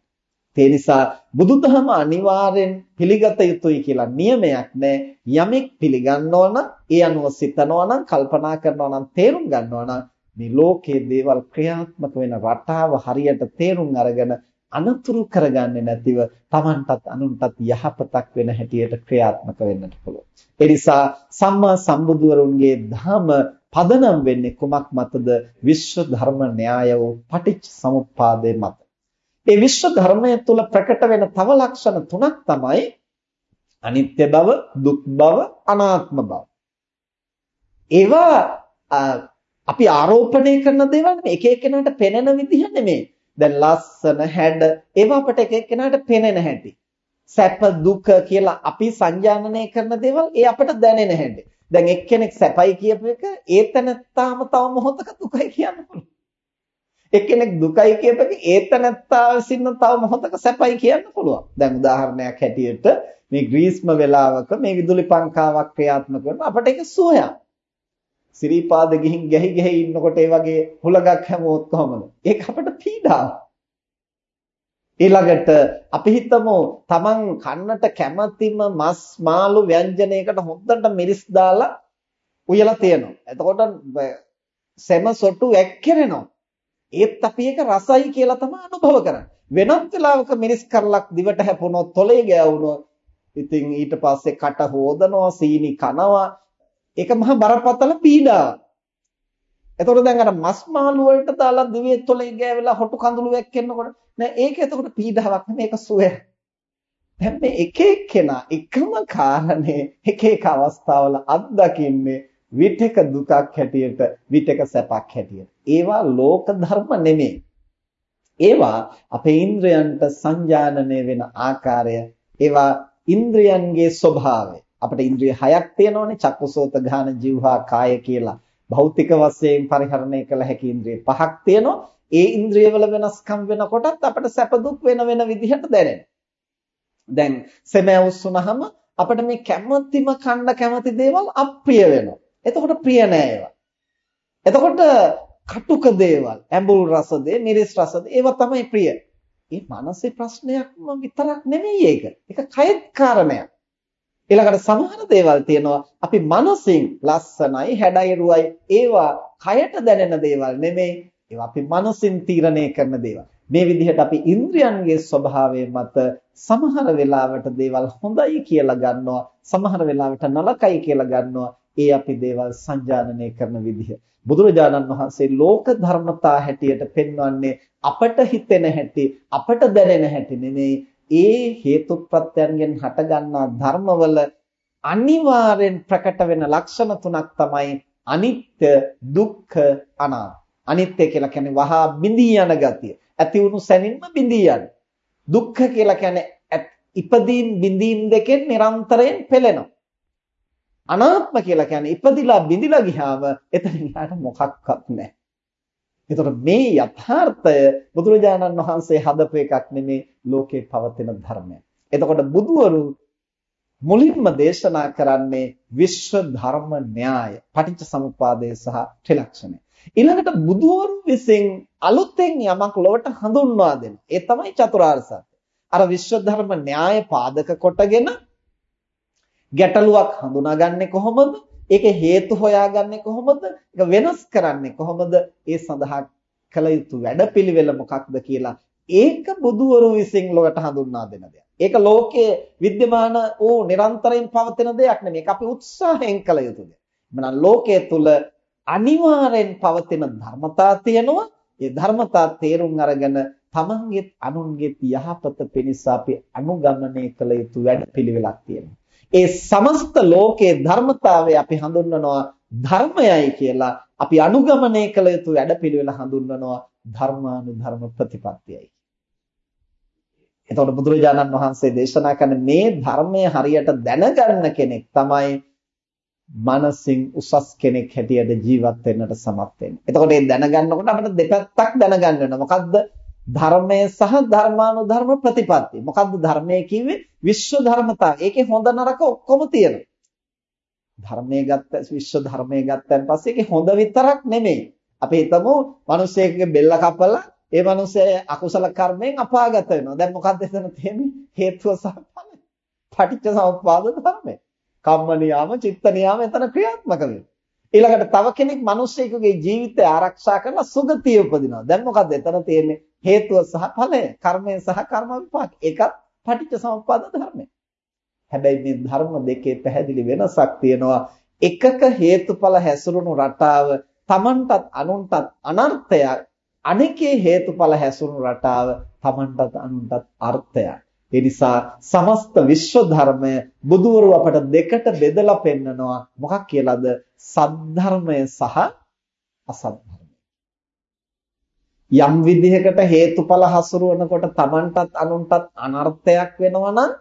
ඒ නිසා බුදුදහම අනිවාර්යෙන් පිළිගත යුතුයි කියලා නියමයක් නැහැ. යමෙක් පිළිගන්නවා නම්, ඒ අනුව සිතනවා නම්, කල්පනා කරනවා නම්, තේරුම් ගන්නවා නම් මේ ලෝකයේ දේවල් ක්‍රියාත්මක වෙන රටාව හරියට තේරුම් අරගෙන අනතුරු කරගන්නේ නැතිව Tamanටත් අනුන්ටත් යහපතක් වෙන හැටියට ක්‍රියාත්මක වෙන්නට පුළුවන්. ඒ නිසා සම්මා සම්බුදුවරුන්ගේ ධම පදනම් වෙන්නේ කුමක් මතද? විශ්ව ධර්ම න්‍යාය වූ පටිච්ච සමුප්පාදයේ මත. ඒ විශ්ව ධර්මය තුල ප්‍රකට වෙන තව ලක්ෂණ තුනක් තමයි අනිත්‍ය බව, දුක් බව, අනාත්ම බව. ඒවා අපි ආරෝපණය කරන දේවල් නෙමෙයි එක එක්කෙනාට පෙනෙන විදිහ නෙමෙයි. දැන් ලස්සන හැඩ ඒවා අපට එක එක්කෙනාට පෙනෙන හැටි. සැප දුක කියලා අපි සංජානනය කරන දේවල් ඒ අපට දැනෙන හැටි. දැන් එක්කෙනෙක් සැපයි කියපු එක ඒතනත්තාම තව මොහොතක දුකයි කියන්න පුළුවන්. එක්කෙනෙක් දුකයි කියපු එක ඒතනත්තා විසින් තව මොහොතක සැපයි කියන්න පුළුවන්. දැන් උදාහරණයක් හැටියට මේ ග්‍රීස්ම වෙලාවක මේ විදුලි පංකාවක් ක්‍රියාත්මක කරන අපට ඒක සුවයක්. සිරිපාද ගිහින් ගැහි ගැහි ඉන්නකොට ඒ වගේ හුලගක් හැමෝත් කොහමද? ඒක අපට පීඩාවක්. ඊළඟට අපි හිතමු Taman කන්නට කැමතිම මස් මාළු ව්‍යංජනයකට හොද්දට මිරිස් දාලා උයලා තියෙනවා. එතකොට සෙම සොටු වැක්කිරෙනවා. ඒත් අපි ඒක රසයි කියලා තමයි අනුභව කරන්නේ. වෙනත් වෙලාවක මිරිස් කරලක් දිවට හැපුණොත් තොලේ ගෑවුනොත් ඉතින් ඊට පස්සේ කට හොදනවා සීනි කනවා ඒක මහා බරපතල පීඩාවක්. එතකොට දැන් අර මස් මාළු වලට දාලා දිවේ තොලේ ගෑවිලා හොටු කඳුළු වැක්කෙනකොට නෑ ඒක එතකොට පීඩාවක් නෙමෙයි ඒක සුවය. දැන් මේ එක එක්කෙනා එකම කාරණේ එක එක අවස්ථාවල අත්දකින්නේ විතක දුකක් හැටියට විතක සැපක් හැටියට. ඒවා ලෝක ධර්ම නෙමෙයි. ඒවා අපේ ඉන්ද්‍රයන්ට සංජානනය වෙන ආකාරය ඒවා ඉන්ද්‍රයන්ගේ ස්වභාවය අපිට ඉන්ද්‍රිය හයක් තියෙනවානේ චක්කසෝත ගාන જીවහා කාය කියලා. භෞතික වශයෙන් පරිහරණය කළ හැකි ඉන්ද්‍රිය පහක් තියෙනවා. ඒ ඉන්ද්‍රියවල වෙනස්කම් වෙනකොටත් අපිට සැප දුක් වෙන වෙන විදිහට දැනෙනවා. දැන් සෙමැවුස්සුනහම අපිට මේ කැමැතිම කන්න කැමති දේවල් අප්‍රිය වෙනවා. එතකොට ප්‍රිය නෑ ඒවා. එතකොට කටුක දේවල්, ඇඹුල් රසද, මිරිස් රසද ඒවා තමයි ප්‍රිය. මේ මානසික ප්‍රශ්නයක්ම විතරක් නෙමෙයි ඒක. ඒක කයෙත් කාරණයක්. ඊළඟට සමහර දේවල් තියෙනවා. අපි මනසින් ලස්සනයි හැඩයි රුවයි ඒවා කයට දැනෙන දේවල් නෙමෙයි. ඒවා අපි මනසින් තීරණය කරන දේවල්. මේ විදිහට අපි ඉන්ද්‍රියන්ගේ ස්වභාවය මත සමහර වෙලාවට දේවල් හොඳයි කියලා ගන්නවා. සමහර වෙලාවට නරකයි කියලා ගන්නවා. ඒ අපි දේවල් සංජානනය කරන විදිහ. බුදුරජාණන් වහන්සේ ලෝක ධර්මතා හැටියට පෙන්වන්නේ අපට හිතෙන හැටි අපට දැනෙන හැටි නෙමෙයි. ඒ හේතුප්‍රත්‍යයන්ගෙන් හටගන්නා ධර්මවල අනිවාර්යෙන් ප්‍රකට වෙන ලක්ෂණ තුනක් තමයි අනිත්‍ය දුක්ඛ අනාත්ම. අනිත්‍ය කියලා කියන්නේ වහා බිඳී යන ගතිය. ඇති වුණු සැනින්ම බිඳී යන. දුක්ඛ කියලා කියන්නේ ඉපදීම් බිඳීම් දෙකෙන් නිරන්තරයෙන් පෙළෙනවා. අනාත්ම කියලා කියන්නේ ඉපදිලා බිඳිලා ගියාම එතනින් ඊට මොකක්වත් නැහැ. එතකොට මේ යථාර්ථය බුදුරජාණන් වහන්සේ හදපු එකක් නෙමේ ලෝකේ පවතින ධර්මයක්. එතකොට බුදුවරු මුලින්ම දේශනා කරන්නේ විශ්ව ධර්ම න්‍යාය, පටිච්ච සමුප්පාදය සහ ත්‍රිලක්ෂණය. ඊළඟට බුදුවරු විසින් අලුතෙන් යමක් ලොවට හඳුන්වා දෙන. ඒ තමයි චතුරාර්ය සත්‍ය. අර විශ්ව ධර්ම න්‍යාය පාදක කොටගෙන ගැටලුවක් හඳුනාගන්නේ කොහොමද? ඒකේ හේතු හොයාගන්නේ කොහොමද? ඒක වෙනස් කරන්නේ කොහොමද? ඒ සඳහා කළ යුතු වැඩපිළිවෙල මොකක්ද කියලා ඒක බුදුවරු විසින් ලොවට හඳුන්වා දෙන දෙයක්. ඒක ලෝකයේ विद्यमान වූ නිරන්තරයෙන් පවතින දෙයක් නෙමෙයි. ඒක අපි උත්සාහයෙන් කළ යුතු දෙයක්. එමනම් ලෝකයේ තුල අනිවාර්යෙන් පවතින ධර්මතා තියෙනවා. ඒ ධර්මතා තේරුම් අරගෙන තමන්ගෙත් අනුන්ගෙත් යහපත පිණිස අපි අනුගමනය කළ යුතු වැඩපිළිවෙලක් තියෙනවා. ඒ සමස්ත ලෝකයේ ධර්මතාවය අපි හඳුන්වනවා ධර්මයයි කියලා. අපි අනුගමනය කළ යුතු වැඩපිළිවෙල හඳුන්වනවා ධර්මානුධර්ම ප්‍රතිපත්තියයි. එතකොට බුදුරජාණන් වහන්සේ දේශනා කරන මේ ධර්මය හරියට දැනගන්න කෙනෙක් තමයි මනසින් උසස් කෙනෙක් හැටියට ජීවත් වෙන්නට සමත් වෙන්නේ. එතකොට මේ දැනගන්නකොට අපිට දෙපැත්තක් දැනගන්න වෙනවා. මොකද්ද? ධර්මය සහ ධර්මානුධර්ම ප්‍රතිපatti. මොකද්ද ධර්මය කිව්වේ? විශ්ව ධර්මතා. ඒකේ හොඳ නරක ඔක්කොම තියෙනවා. ධර්මයේ ගත්ත විශ්ව ධර්මයේ ගත්තන් පස්සේ ඒකේ හොඳ විතරක් නෙමෙයි. අපි හිතමු මිනිස්සෙක්ගේ බෙල්ල කපලා ඒ මිනිස්සේ අකුසල කර්මයෙන් අපාගත වෙනවා. දැන් මොකක්ද එතන තියෙන්නේ? හේතුව සහ ඵලය. පටිච්ච සමුප්පාද ධර්මය. කම්ම නියාම, චිත්ත නියාම එතන ක්‍රියාත්මක වෙනවා. ඊළඟට තව කෙනෙක් මිනිස්සෙකුගේ ජීවිතය ආරක්ෂා කරලා සුගතිය උපදිනවා. දැන් මොකද්ද එතන තියෙන්නේ? හේතුව සහ ඵලය, කර්මය සහ කර්ම විපාක. ඒකත් පටිච්ච සමුප්පාද ධර්මය. හැබැයි මේ ධර්ම දෙකේ පැහැදිලි වෙනසක් තියෙනවා. එකක හේතුඵල හැසිරුණු රටාව Tamanටත් අනුන්ටත් අනර්ථයක් අනිකේ හේතුඵල හැසුණු රටාව Tamanටත් අනුන්ටත් අර්ථයක්. ඒ නිසා සමස්ත විශ්ව ධර්මය බුදුවරු අපට දෙකට බෙදලා පෙන්නනවා මොකක් කියලාද? සද්ධර්මය සහ අසද්ධර්මය. යම් විදිහකට හේතුඵල හසුරුවනකොට Tamanටත් අනුන්ටත් අනර්ථයක් වෙනවා නම්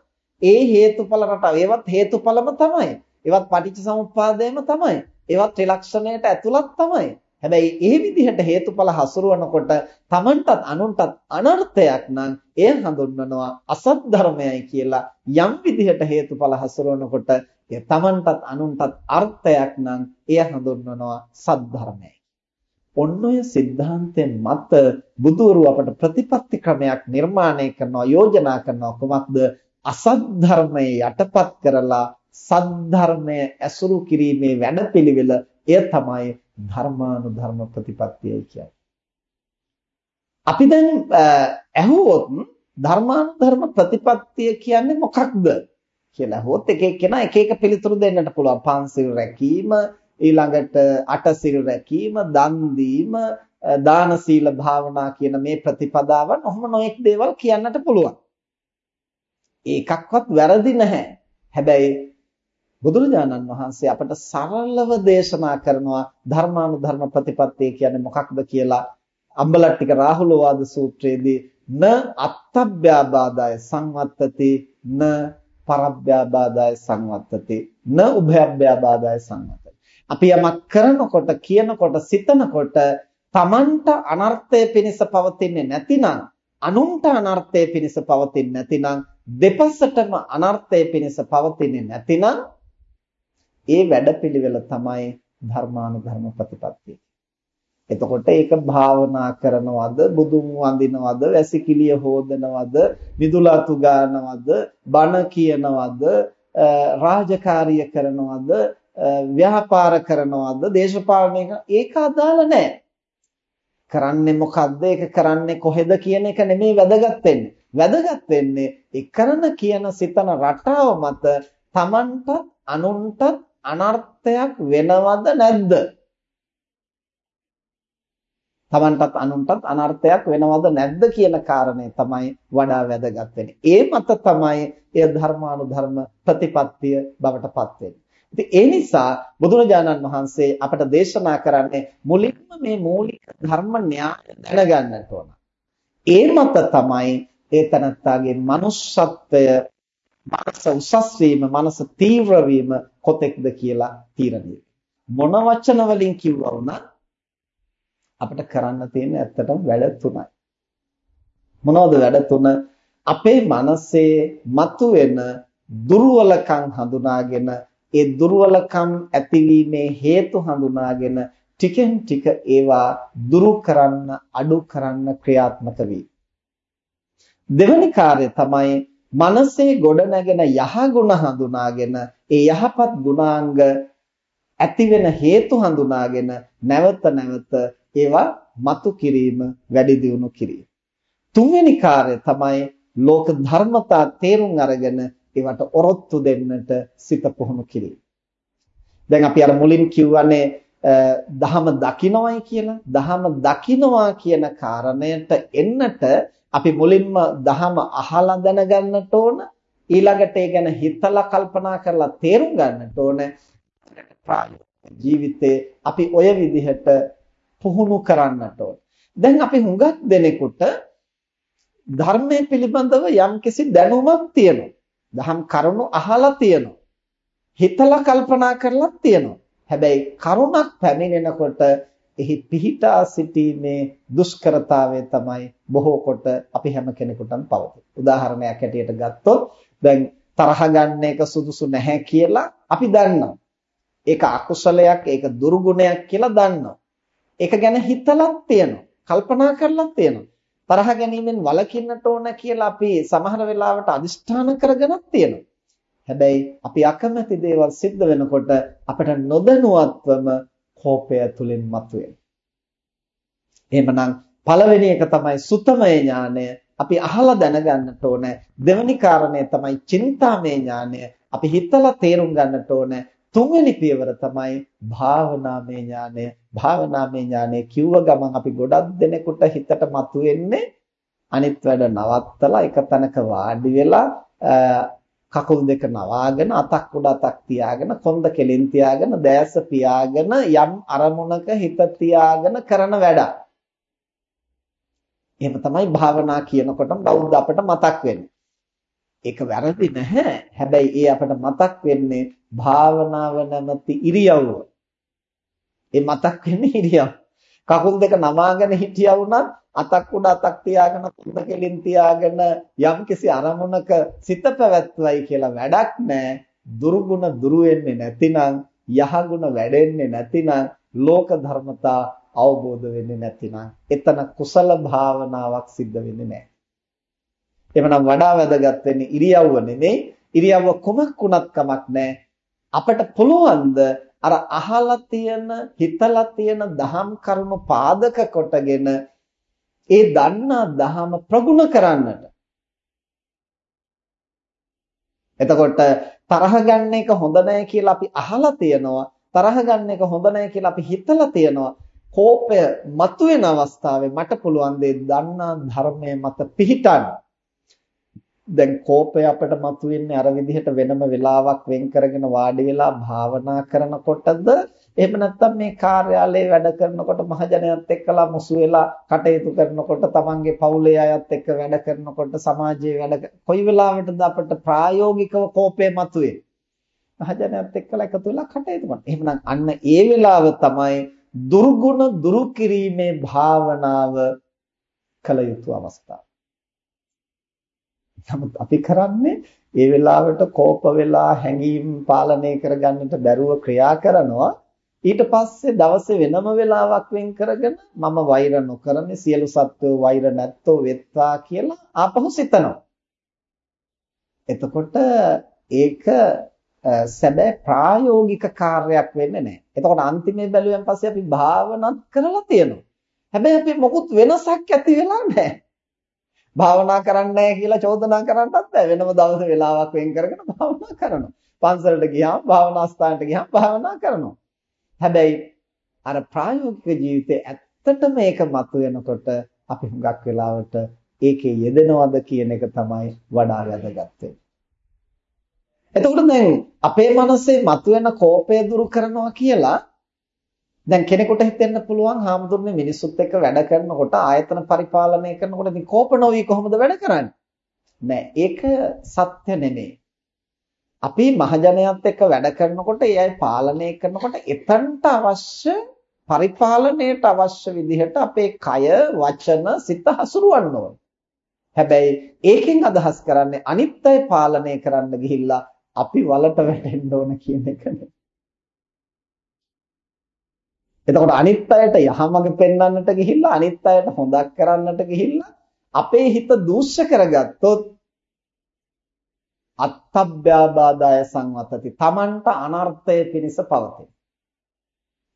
ඒ හේතුඵල රටාව ඒවත් හේතුඵලම තමයි. ඒවත් පටිච්චසමුප්පාදයම තමයි. ඒවත් ත්‍රිලක්ෂණයට ඇතුළත් තමයි. හැබැයි ඒ විදිහට හේතුඵල හසුරුවනකොට Tamanටත් අනුන්ටත් අනර්ථයක් නම් එය හඳුන්වනවා අසත් ධර්මයයි කියලා යම් විදිහට හේතුඵල හසුරුවනකොට එය Tamanටත් අනුන්ටත් අර්ථයක් නම් එය හඳුන්වනවා සත් ධර්මයයි. ඔන්න ඔය સિદ્ધාන්තයෙන් මත බුදුරුව අපට ප්‍රතිපත්ති ක්‍රමයක් නිර්මාණය කරනවා යෝජනා කරනවා කොහොමද අසත් ධර්මයේ යටපත් කරලා සත් ධර්මය ඇසුරු කිරීමේ වැඩපිළිවෙල එය තමයි ධර්මානුධර්ම ප්‍රතිපත්තිය කියන්නේ. අපි දැන් ඇහුවොත් ධර්මානුධර්ම ප්‍රතිපත්තිය කියන්නේ මොකක්ද කියලා හොත් එක එක්කෙනා එක එක පිළිතුරු දෙන්නට පුළුවන්. පංසල් රැකීම, ඊළඟට අටසිල් රැකීම, දන් දීම, දාන සීල භාවනා කියන මේ ප්‍රතිපදාවන් ඔහොම නොඑක් දේවල් කියන්නට පුළුවන්. ඒකක්වත් වැරදි නැහැ. හැබැයි බුදුරජාණන් වහන්සේ අපට සරලව දේශනා කරනවා ධර්මානුධර්ම ප්‍රතිපත්තිය කියන්නේ මොකක්ද කියලා අම්බලට්ටික රාහුලවාද සූත්‍රයේදී න අත්තබ්බ්‍යාබාදාය සංවත්තති න පරබ්බ්‍යාබාදාය සංවත්තති න උභයබ්බ්‍යාබාදාය සංවත්තති අපි යමක් කරනකොට කියනකොට සිතනකොට තමන්ට අනර්ථය පිණිස පවතින්නේ නැතිනම් අනුන්ට අනර්ථය පිණිස පවතින්නේ නැතිනම් දෙපසටම අනර්ථය පිණිස පවතින්නේ නැතිනම් ඒ වැඩපිළිවෙල තමයි ධර්මානුධර්ම ප්‍රතිපත්තිය. එතකොට ඒක භාවනා කරනවද බුදුන් වඳිනවද වැසිකිළිය හොදනවද මිදුලාතු ගන්නවද බණ කියනවද රාජකාරිය කරනවද ව්‍යාපාර කරනවද දේශපාලනය ඒක අදාළ නැහැ. කරන්නේ මොකද්ද ඒක කරන්නේ කොහෙද කියන එක නෙමෙයි වැදගත් වෙන්නේ. වැදගත් වෙන්නේ ඒ කරන කියන සිතන රටාව මත Tamanටත් අනුන්ටත් අනර්ථයක් වෙනවද නැද්ද? Tamanටත් අනුන්ටත් අනර්ථයක් වෙනවද නැද්ද කියන කාරණේ තමයි වඩා වැදගත් වෙන්නේ. ඒ මත තමයි එය ධර්මානුධර්ම ප්‍රතිපත්තිය බවට පත් වෙන්නේ. ඉතින් ඒ නිසා බුදුරජාණන් වහන්සේ අපට දේශනා කරන්නේ මුලින්ම මේ මූලික ධර්ම න්‍යාය දැනගන්නට ඕන. ඒ මත තමයි ඒ තනත්තාගේ manussත්වය මනස උසස් වීම මනස තීව්‍ර වීම කොතෙක්ද කියලා තීරණය මොන වචන වලින් කිව්වා වුණත් අපිට කරන්න තියෙන ඇත්තටම වැඩ තුනයි. මොනවද වැඩ තුන? අපේ මනසේ මතුවෙන දුර්වලකම් හඳුනාගෙන ඒ දුර්වලකම් ඇතිවීමේ හේතු හඳුනාගෙන ටිකෙන් ටික ඒවා දුරු කරන්න අඩු කරන්න ක්‍රියාත්මක වී. දෙවැනි කාර්යය තමයි මනසේ ගොඩනැගෙන යහගුණ හඳුනාගෙන ඒ යහපත් ගුණාංග ඇති වෙන හේතු හඳුනාගෙන නැවත නැවත ඒවා මතු කිරීම වැඩි දියුණු කිරීම. තුන්වෙනි කාර්යය තමයි ලෝක ධර්මතා තේරුම් අරගෙන ඒවට ඔරොත්තු දෙන්නට සිත පුහුණු කිරීම. දැන් අපි අර මුලින් කිව්වනේ දහම දකින්නවයි කියලා. දහම දකින්නවා කියන කාරණයට එන්නට අපි මුලින්ම දහම අහලා දැනගන්නට ඕන. ඊළඟට ඒ ගැන හිතලා කල්පනා කරලා තේරුම් ගන්නට ඕන. ජීවිතේ අපි ඔය විදිහට පුහුණු කරන්නට ඕන. දැන් අපි හුඟක් දෙනෙකුට ධර්මයේ පිළිබඳව යම්කිසි දැනුමක් තියෙනවා. දහම් කරුණු අහලා තියෙනවා. හිතලා කල්පනා කරලා තියෙනවා. හැබැයි කරුණක් පැමිණෙනකොට එහි පිහිටා සිටීමේ දුෂ්කරතාවය තමයි බොහෝ කොට අපි හැම කෙනෙකුටම පවතින. උදාහරණයක් ඇටියට ගත්තොත් දැන් තරහ ගන්න එක සුදුසු නැහැ කියලා අපි දන්නවා. ඒක අකුසලයක්, ඒක දුර්ගුණයක් කියලා දන්නවා. ඒක ගැන හිතලක් තියෙනවා. කල්පනා කරලක් තියෙනවා. තරහ ගැනීමෙන් වළකින්නට ඕන කියලා අපි සමහර වෙලාවට අදිෂ්ඨාන කරගෙනත් තියෙනවා. හැබැයි අපි අකමැති දේවල් සිද්ධ වෙනකොට අපට නොදැනුවත්වම කෝපය තුලින් මතුවෙන. එහෙමනම් පළවෙනි එක තමයි සුතමය ඥානය. අපි අහලා දැනගන්නට ඕන. දෙවෙනි කාරණය තමයි චින්තාමය ඥානය. අපි හිතලා තේරුම් ගන්නට ඕන. තුන්වෙනි පියවර තමයි භාවනාමය ඥානය. භාවනාමය ඥානය කිව්ව ගමන් අපි ගොඩක් දෙනෙකුට හිතට මතුවෙන්නේ අනිත් වැඩ නවත්තලා එක තැනක වාඩි වෙලා කකුල් දෙක නවාගෙන අතක් උඩ අතක් තියාගෙන කොන්ද කෙලින් තියාගෙන දැස පියාගෙන යම් අරමුණක හිත තියාගෙන කරන වැඩක්. එහෙම තමයි භාවනා කියනකොටම බෞද්ධ අපට මතක් වෙන්නේ. ඒක වැරදි නැහැ. හැබැයි ඒ අපට මතක් වෙන්නේ භාවනාව නැමැති ඉරියව්ව. ඒ මතක් වෙන්නේ ඉරියව්. කකුල් දෙක නමාගෙන හිටියා වුණත් අතක් උඩ අතක් තියාගෙන කුඳ කෙලින් තියාගෙන යම්කිසි අරමුණක සිත පැවැත්වයි කියලා වැඩක් නැහැ. දුර්ගුණ දුරු වෙන්නේ නැතිනම් යහගුණ වැඩෙන්නේ නැතිනම් ලෝක ධර්මතා අවබෝධ වෙන්නේ නැතිනම් එතන කුසල භාවනාවක් සිද්ධ වෙන්නේ නැහැ. එවනම් වඩා වැදගත් වෙන්නේ ඉරියව්ව නෙමෙයි. ඉරියව්ව කොමක් වුණත් කමක් නැහැ. අපට පුළුවන් අර අහලා තියෙන හිතලා තියෙන දහම් කරුණු පාදක කොටගෙන ඒ දන්නා දහම ප්‍රගුණ කරන්නට. එතකොට තරහ ගන්න එක හොඳ නැහැ කියලා අපි අහලා තියෙනවා. තරහ ගන්න එක හොඳ නැහැ කියලා අපි හිතලා තියෙනවා. කෝපය මතුවෙන අවස්ථාවේ මට පුළුවන් දේ දන්නා ධර්මයේ මත පිහිටන්න. දැන් කෝපය අපිට මතුවෙන්නේ අර විදිහට වෙනම වෙලාවක් වෙන් කරගෙන වාඩි වෙලා භාවනා කරනකොටද? එහෙම නැත්නම් මේ කාර්යාලයේ වැඩ කරනකොට මහජනයත් එක්කලා මුසු වෙලා කටයුතු කරනකොට තමන්ගේ පවුලේ අයත් එක්ක වැඩ කරනකොට සමාජයේ වැඩ කොයි වෙලාවටද අපිට ප්‍රායෝගිකව කෝපය මතුවේ? මහජනයත් එක්කලා එකතු වෙලා කටයුතු කරනවා. එහෙනම් අන්න ඒ වෙලාව තමයි දුර්ගුණ දුරු කිරීමේ භාවනාව කළ යුතු අවස්ථාව. නමුත් අපි කරන්නේ ඒ වෙලාවට කෝප වෙලා හැඟීම් පාලනය කරගන්නට බැරුව ක්‍රියා කරනවා ඊට පස්සේ දවසේ වෙනම වෙලාවක් වෙන් කරගෙන මම වෛර නොකරමි සියලු සත්වෝ වෛර නැත්තෝ වෙත්වා කියලා ආපහු සිතනවා එතකොට ඒක සැබෑ ප්‍රායෝගික කාර්යයක් වෙන්නේ නැහැ. එතකොට අන්තිමේ බැලුවෙන් පස්සේ අපි භාවනාත් කරලා තියෙනවා. හැබැයි අපි මොකුත් වෙනසක් ඇති වෙලා නැහැ. භාවනා කරන්නේ කියලා චෝදනා කරන්නත් බෑ. වෙනම දවසේ වෙලාවක් වෙන් කරගෙන භාවනා කරනවා. පන්සලට ගියාම භාවනා ස්ථානට ගියාම භාවනා කරනවා. හැබැයි අර ප්‍රායෝගික ජීවිතේ ඇත්තටම මේක මතුවෙනකොට අපි හුඟක් වෙලාවට ඒකේ යෙදෙනවද කියන එක තමයි වඩා වැදගත් එතකොට දැන් අපේ මනසේ මතුවෙන කෝපය දුරු කරනවා කියලා දැන් කෙනෙකුට හිතෙන්න පුළුවන් හාමුදුරනේ මිනිස්සුත් එක්ක වැඩ කරනකොට ආයතන පරිපාලනය කරනකොට ඉතින් කෝප නොවි කොහොමද වැඩ කරන්නේ? නෑ ඒක සත්‍ය නෙමෙයි. අපි මහජනයත් එක්ක වැඩ කරනකොට ඒ අය පාලනය කරනකොට එතනට අවශ්‍ය පරිපාලනයට අවශ්‍ය විදිහට අපේ කය වචන සිත හසුරවන්න ඕන. හැබැයි ඒකෙන් අදහස් කරන්නේ අනිත් අය පාලනය කරන්න ගිහිල්ලා අපි වලට වැටෙන්න ඕන කියන එක නෙවෙයි. එතකොට අනිත් අයට යහමඟ පෙන්වන්නට ගිහිල්ලා අනිත් අයට හොදක් කරන්නට ගිහිල්ලා අපේ හිත දූෂ්‍ය කරගත්තොත් අත්තබ්බ්‍යාබාදාය සංවතති. Tamanට අනර්ථය පිණිස පවතින.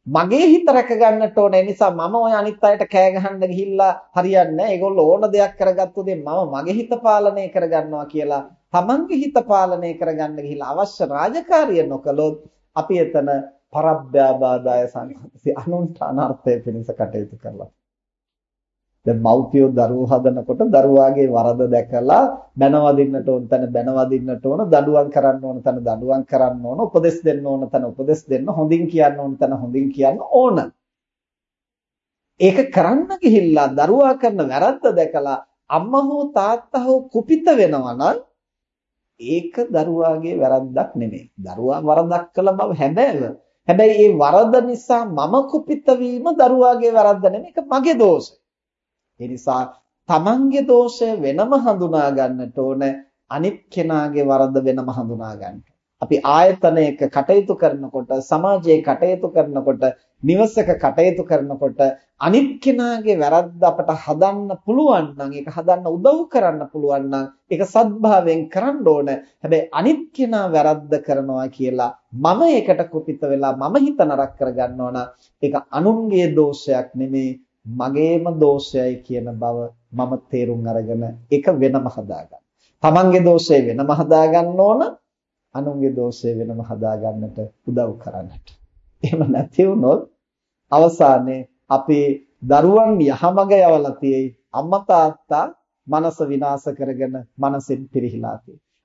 මගේ හිත රැක ගන්නට ඕන නිසා මම ඔය අනිත් අයට කෑ ගහන්න ගිහිල්ලා හරියන්නේ නැහැ. ඒගොල්ලෝ ඕන දෙයක් කරගත්තොත් මම මගේ හිත පාලනය කරගන්නවා කියලා තමන්ගේ හිත පාලනය කරගන්න ගිහිල්ලා අවශ්‍ය රාජකාරිය නොකළොත් අපි එතන පරබ්බ්‍යාබාදාය සංහති අනුන්ට අනර්ථය පිණිස කටයුතු කරලා. දැන් මව්පියෝ දරුවෝ හදනකොට දරුවාගේ වරද දැකලා බැනවදින්නට ඕන තැන බැනවදින්නට ඕන දඬුවම් කරන්න ඕන තැන දඬුවම් කරන්න ඕන උපදෙස් දෙන්න ඕන තැන උපදෙස් දෙන්න හොඳින් කියන්න ඕන තැන හොඳින් කියන්න ඕන. ඒක කරන්න ගිහිල්ලා දරුවා කරන වැරද්ද දැකලා අම්මා හෝ තාත්තා හෝ කුපිත වෙනවා නම් ඒක දරුවාගේ වැරද්දක් නෙමෙයි. දරුවා වරදක් කළ බව හැබෑව. හැබැයි ඒ වරද නිසා මම කුපිත වීම දරුවාගේ වැරද්ද නෙමෙයි. ඒක මගේ දෝෂය. ඒ නිසා තමන්ගේ දෝෂය වෙනම හඳුනා ගන්නට ඕන අනිත් කෙනාගේ වරද වෙනම හඳුනා ගන්නට. අපි ආයතනයක කටයුතු කරනකොට සමාජයේ කටයුතු කරනකොට නිවසක කටයුතු කරනකොට අනිත් කෙනාගේ වැරද්ද අපට හදන්න පුළුවන් නම් ඒක හදන්න උදව් කරන්න පුළුවන් නම් ඒක සත්භාවයෙන් කරන්න ඕන. හැබැයි අනිත් කෙනා වැරද්ද කරනවා කියලා මම ඒකට කුපිත වෙලා මම හිත නරක කරගන්නවා නම් ඒක අනුන්ගේ දෝෂයක් නෙමේ මගේම දෝෂයයි කියන බව මම තේරුම් අරගෙන ඒක වෙනම හදාගන්න. තමන්ගේ දෝෂය වෙනම හදාගන්න ඕන අනුන්ගේ දෝෂය වෙනම හදාගන්නට උදව් කරන්නට. එහෙම නැති වුණොත් අවසානයේ අපේ දරුවන් යහමඟ යවලා තියෙයි අම්මා තාත්තා මනස විනාශ කරගෙන මනසෙන් පිරිහිලා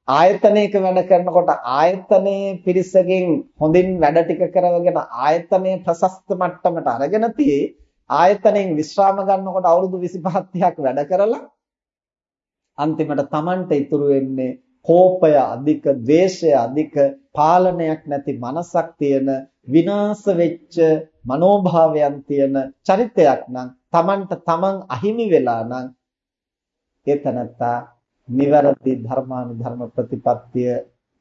ආයතනයක වැඩ කරනකොට ආයතනයේ පිරිසකින් හොඳින් වැඩ ටික කරගෙන ආයතනයේ ප්‍රශස්ත මට්ටමට අරගෙන තියේ ආයතනයෙන් විශ්‍රාම ගන්නකොට අවුරුදු 25 30ක් වැඩ කරලා අන්තිමට Tamanට ඉතුරු වෙන්නේ කෝපය අධික, ද්වේෂය අධික, පාලනයක් නැති මනසක් තියෙන විනාශ වෙච්ච මනෝභාවයන් තියෙන චරිතයක් නම් Tamanට Taman අහිමි වෙලා නම් ඒ තනත්තා නිවැරදි ධර්මානුධර්ම ප්‍රතිපත්තිය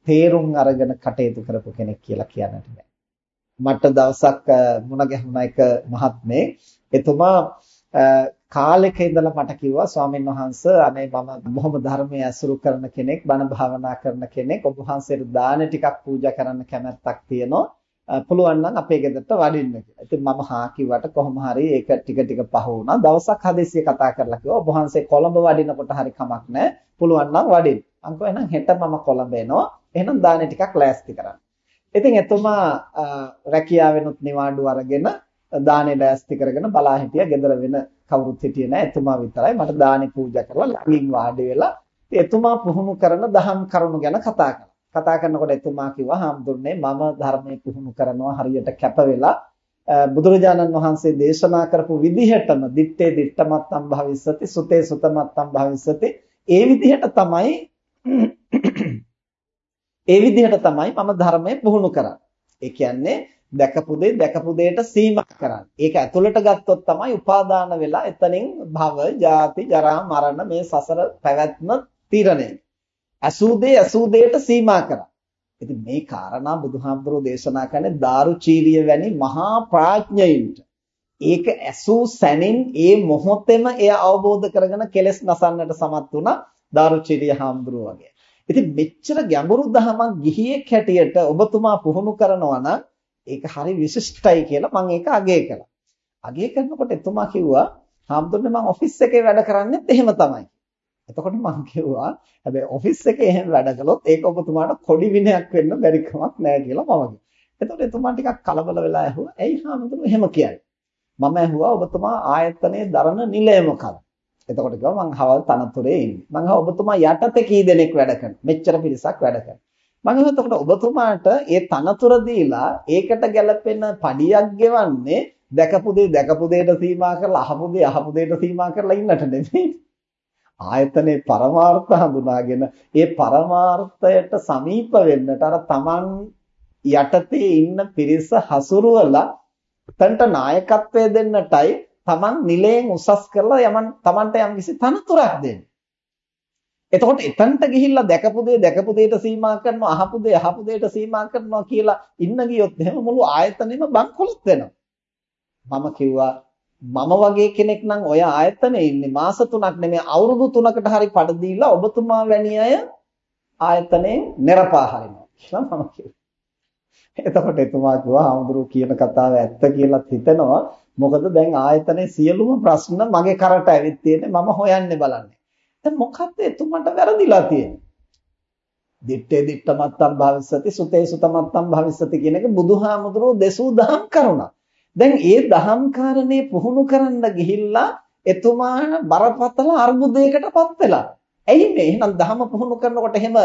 තේරුම් අරගෙන කටයුතු කරපු කෙනෙක් කියලා කියන්නට බෑ. මට දවසක් මුණ ගැහුණා එක මහත්මේ. එතුමා කාලෙක ඉඳලා මට කිව්වා ස්වාමීන් වහන්සේ අනේ මම බොහොම ධර්මයේ ඇසුරු කරන කෙනෙක් බණ භාවනා කරන කෙනෙක්. ඔබ වහන්සේට දාන ටිකක් පූජා කරන්න කැමැත්තක් තියෙනවා. පුළුවන් නම් අපේ ගෙදරට වඩින්න කියලා. ඉතින් මම හා කිව්වට කොහොම හරි ඒක ටික ටික පහ වුණා. දවසක් හදිස්සිය කතා කරලා කිව්වා ඔබ වහන්සේ කොළඹ වඩිනකොට හරි කමක් නැහැ. පුළුවන් නම් වඩින්න. අංකෝ එහෙනම් හෙට මම කොළඹ එනවා. එහෙනම් දාන ටිකක් ලෑස්ති කරන්න. ඉතින් එතුමා රැකියාවෙනුත් නිවාඩු අරගෙන දානේ ලෑස්ති කරගෙන බලා හිටියා. ගෙදර වෙන කවුරුත් හිටියේ නැහැ. එතුමා විතරයි. මට දානේ පූජා කරලා ළඟින් වාඩි වෙලා එතුමා පුහුණු කරන දහම් කරුණු ගැන කතා කළා. කතා කරනකොට එතුමා කිව්වා හාමුදුරනේ මම ධර්මයේ පුහුණු කරනවා හරියට කැප වෙලා බුදුරජාණන් වහන්සේ දේශනා කරපු විදිහටම දිත්තේ දිත්තමත්තම් භවිස්සති සුතේ සුතමත්තම් භවිස්සති ඒ විදිහට තමයි ඒ විදිහට තමයි මම ධර්මයේ පුහුණු කරන්නේ. ඒ කියන්නේ දැකපු දේ දැකපු දෙයට සීමා කරන්න. ඒක ඇතුළට ගත්තොත් තමයි උපාදාන වෙලා එතනින් භව, ජාති, ජරා, මරණ මේ සසර පැවැත්ම තීරණය. අසූ දේ අසූ දෙයට සීමා කරා. ඉතින් මේ කාරණා බුදුහාමුදුරෝ දේශනා කරන්නේ දාරුචීලිය වැනි මහා ප්‍රඥයින්ට. ඒක ඇසූ සැනින් ඒ මොහොතේම එය අවබෝධ කරගෙන කෙලස් නසන්නට සමත් වුණා දාරුචීලිය හාමුදුරුවෝ වගේ. ඉතින් මෙච්චර ගැඹුරු දහමක් ගිහියෙක් හැටියට ඔබතුමා පුහුණු කරනවා නම් ඒක හරි විශිෂ්ටයි කියලා මම ඒක අගය කළා. අගය කරනකොට එතුමා කිව්වා "හාමුදුරනේ මම ඔෆිස් එකේ වැඩ කරන්නේත් එහෙම තමයි." එතකොට මම කිව්වා "හැබැයි ඔෆිස් එකේ එහෙම වැඩ කළොත් ඒක ඔබතුමාට කොඩි විනයක් වෙන්න බැරි කමක් නැහැ" කියලා මම කිව්වා. එතකොට එතුමා ටිකක් කලබල වෙලා ඇහුවා "ඇයි හාමුදුරුවෝ එහෙම කියන්නේ?" මම ඇහුවා ඔබතුමා ආයතනයේ දරන නිලය මොකක්ද? එතකොට කිව්වා මං හවල් තනතුරේ ඉන්නේ. මං ඔබතුමා යටතේ කී දෙනෙක් වැඩ කරනවා? මෙච්චර පිරිසක් වැඩ කරනවා. මම එතකොට ඔබතුමාට ඒ තනතුර දීලා ඒකට ගැලපෙන පඩියක් ගෙවන්නේ දැකපු දේ දැකපු දෙයට සීමා කරලා අහපු දේ අහපු දෙයට සීමා කරලා ඉන්නට නෙමෙයි. ආයතනයේ පරමාර්ථ හඳුනාගෙන ඒ පරමාර්ථයට සමීප වෙන්නට අර Taman යටතේ ඉන්න පිරිස හසුරුවලා තන්ට නායකත්වය දෙන්නටයි Taman නිලයෙන් උසස් කරලා යමන් Tamanට යම් කිසි තනතුරක් දෙන්නේ. එතකොට එතනට ගිහිල්ලා දැකපු දේ දැකපු දෙයට සීමා කරනවා අහපු දේ අහපු දෙයට සීමා කරනවා කියලා ඉන්න ගියොත් එහෙම මුළු ආයතනෙම බංකොලොත් වෙනවා. මම කිව්වා මම වගේ කෙනෙක් නම් ඔය ආයතනේ ඉන්නේ මාස 3ක් නෙමෙයි අවුරුදු 3කට හරි පඩ දීලා ඔබතුමා වැනි අය ආයතනේ නිරපා හරිනවා කියලා මම කිව්වා. එතකොට එතුමා කිව්වා ආමුදුරු කියන කතාව ඇත්ත කියලා හිතෙනවා. මොකද දැන් ආයතනේ සියලුම ප්‍රශ්න මගේ කරට ඇවිත් තියෙන්නේ මම හොයන්නේ බලන්නේ. දැන් මොකද්ද එතුමාට වැරදිලා තියෙන්නේ? දිත්තේ දිත්ත මත්තම් භවිස්සති සුතේ සුත මත්තම් භවිස්සති කියන එක බුදුහාමුදුරුවෝ දෙසූ දහම් කරුණා. දැන් ඒ දහම් කාරණේ පුහුණු කරන්න ගිහිල්ලා එතුමා බරපතල අර්බුදයකටපත් වෙලා. ඇයි මේ? එහෙනම් දහම පුහුණු කරනකොට එහෙම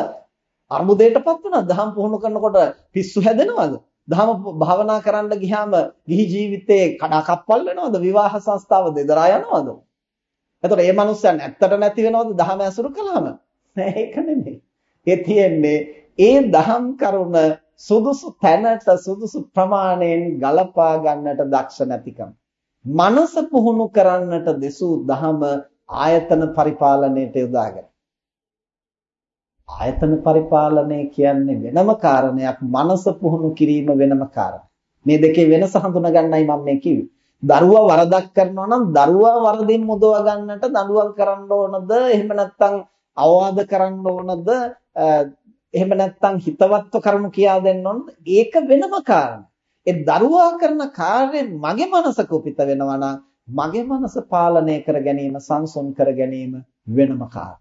අර්බුදයටපත් වෙනවා. දහම් පුහුණු කරනකොට පිස්සු හැදෙනවද? දහම භාවනා කරන්න ගියාම ගිහි ජීවිතේ කඩාකප්පල් වෙනවද? විවාහ සංස්ථාව දෙදරා යනවද? එතකොට මේ මනුස්සයන් ඇත්තට නැති වෙනවද දහම ඇසුරු කළාම? නෑ ඒක නෙමෙයි. ඒ තියෙන්නේ ඒ දහම් කරුණ සුදුසු තැනට සුදුසු ප්‍රමාණයෙන් ගලපා ගන්නට දක්ෂ නැතිකම. මනස පුහුණු කරන්නට දෙසූ දහම ආයතන පරිපාලනයට යොදාගන්න. ආයතන පරිපාලනය කියන්නේ වෙනම කාරණයක් මනස පුහුණු කිරීම වෙනම කාරණයක්. මේ දෙකේ වෙනස හඳුනා ගන්නයි මම මේ කිව්වේ. දරුවා වරදක් කරනවා නම් දරුවා වරදින් මුදව ගන්නට දඬුවම් කරන්න ඕනද එහෙම නැත්නම් අවවාද කරන්න ඕනද එහෙම නැත්නම් හිතවත්ව කරුණු කියා දෙන්න ඕනද ඒක වෙනම කාරණා. ඒ දරුවා කරන කාර්යයෙන් මගේ මනස කුපිත වෙනවා නම් මගේ මනස පාලනය කර ගැනීම සංසොන් කර ගැනීම වෙනම කාර්යයක්.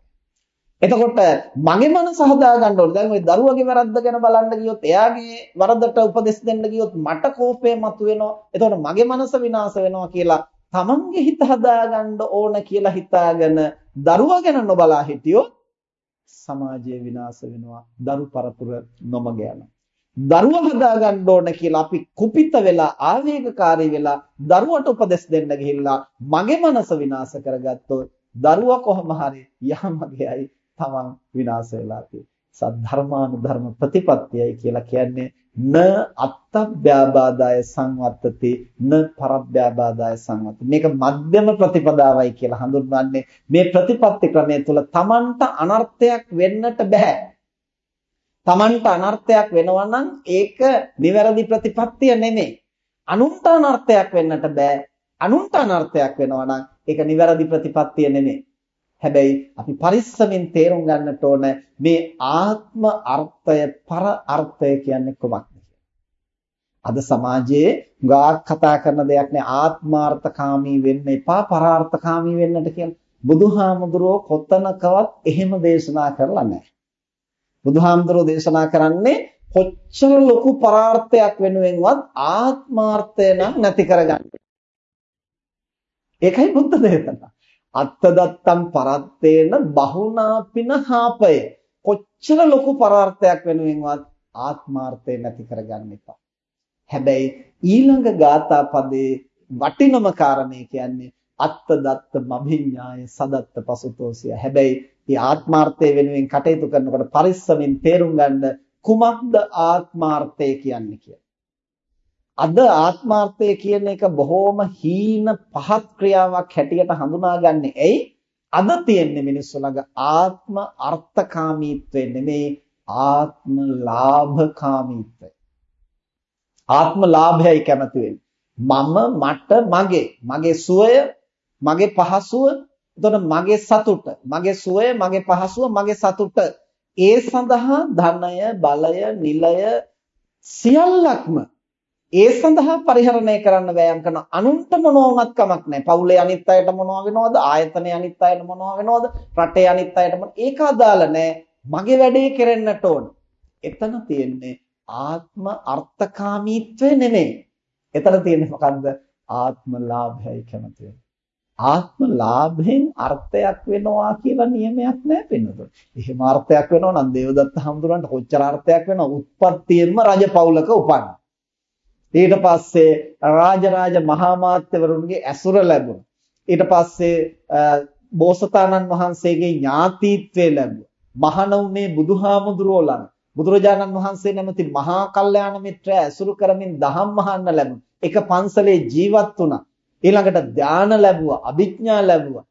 එතකොට මගේ මනස හදා ගන්න ඕනේ. දැන් ওই දරුවගේ වැරද්ද ගැන බලන්න ගියොත් එයාගේ වරදට උපදෙස් දෙන්න ගියොත් මට කෝපය මතුවෙනවා. එතකොට මගේ මනස විනාශ වෙනවා කියලා තමන්ගේ හිත හදා ගන්න ඕන කියලා හිතාගෙන දරුවා ගැන නොබලා හිටියොත් සමාජය විනාශ වෙනවා. දරු පරපුර නොමග යනවා. දරුවා හදා ගන්න ඕන කියලා අපි කුපිත වෙලා ආවේගකාරී වෙලා දරුවට උපදෙස් දෙන්න ගිහිල්ලා මගේ මනස විනාශ කරගත්තොත් දරුවා කොහොම හරි යහමගේයි තමන් විනාශ වෙලා තියෙන්නේ. සද්ධර්මානුධර්ම ප්‍රතිපත්තියයි කියලා කියන්නේ න අත්තබ්බ්‍යාබාදාය සංවත්තති න පරබ්බ්‍යාබාදාය සංවත්තති. මේක මධ්‍යම ප්‍රතිපදාවයි කියලා හඳුන්වන්නේ. මේ ප්‍රතිපත්ති ක්‍රමය තුළ තමන්ට අනර්ථයක් වෙන්නට බෑ. තමන්ට අනර්ථයක් වෙනවා නම් ඒක නිවැරදි ප්‍රතිපත්තිය නෙමෙයි. අනුන්ට අනර්ථයක් වෙන්නට බෑ. අනුන්ට අනර්ථයක් වෙනවා නම් ඒක නිවැරදි ප්‍රතිපත්තිය නෙමෙයි. හැබැයි අපි පරිස්සමෙන් තේරුම් ගන්නට ඕන මේ ආත්ම අර්ථය පර අර්ථය කියන්නේ කොමක්ද අද සමාජයේ ගාක් කතා කරන දෙයක් නේ ආත්මාර්ථකාමී වෙන්න එපා පරාර්ථකාමී වෙන්නට කියලා. බුදුහාමුදුරුවෝ කොතනකවත් එහෙම දේශනා කරලා නැහැ. බුදුහාමුදුරුවෝ දේශනා කරන්නේ කොච්චර ලොකු පරාර්ථයක් වෙනුවෙන්වත් ආත්මාර්ථය නම් නැති කරගන්න. ඒකයි බුද්ධ දේශනා. අත්තදත්තම් පරත්තේන බහුනාපින හාපය කොච්චර ලොකු පරාර්ථයක් වෙනුවෙන්වත් ආත්මාර්ථය නැති කරගන්න එපා. හැබැයි ඊළඟ ගාථා පදේ වටිනම කාරණේ කියන්නේ අත්තදත්ත මභිඥාය සදත්ත පසුතෝසිය. හැබැයි මේ ආත්මාර්ථය වෙනුවෙන් කටයුතු කරනකොට පරිස්සමින් තේරුම් ගන්න කුමක්ද ආත්මාර්ථය කියන්නේ කියලා. අද ආත්මාර්ථය කියන එක බොහොම හීන පහත් ක්‍රියාවක් හැටියට හඳුනාගන්නේ ඇයි? අද තියෙන්නේ මිනිස්සු ළඟ ආත්ම අර්ථකාමීත්වය නෙමෙයි ආත්ම ලාභකාමීත්වය. ආත්ම ලාභයයි කැමති වෙන්නේ. මම මට මගේ මගේ සුවය මගේ පහසුව එතකොට මගේ සතුට මගේ සුවය මගේ පහසුව මගේ සතුට ඒ සඳහා ධනය බලය නිලය සියල්ලක්ම ඒ සඳහා පරිහරණය කරන්න වෑයම් කරන අනුන්ට මොනවා වුණත් කමක් නැහැ. පවුලේ අනිත් අයට මොනවා වෙනවද? ආයතනයේ අනිත් අයට මොනවා වෙනවද? රටේ අනිත් අයට මොන ඒක අදාළ නැහැ. මගේ වැඩේ කෙරෙන්නට ඕන. එතන තියෙන්නේ ආත්ම අර්ථකාමීත්වය නෙමෙයි. එතන තියෙන්නේ මොකද්ද? ආත්ම ලාභයයි කැමති ආත්ම ලාභයෙන් අර්ථයක් වෙනවා කියලා නියමයක් නැහැ පින්නතොට. එහෙම අර්ථයක් වෙනවා නම් දේවදත්ත හඳුරන්න කොච්චර අර්ථයක් වෙනවද? උත්පත්තියෙන්ම රජ පවුලක උපන්නා. ඊට පස්සේ රාජරාජ මහා මාත්‍යවරුන්ගේ ඇසුර ලැබුණා. ඊට පස්සේ බෝසතාණන් වහන්සේගේ ඥාතීත්වය ලැබුවා. මහණුනේ බුදුහාමුදුරුවෝ ළඟ බුදුරජාණන් වහන්සේ නැමැති මහා කල්යාණ මිත්‍රය ඇසුරු කරමින් දහම් මහන්න ලැබුණා. එක පන්සලේ ජීවත් වුණා. ඊළඟට ධාන ලැබුවා, අභිඥා ලැබුවා.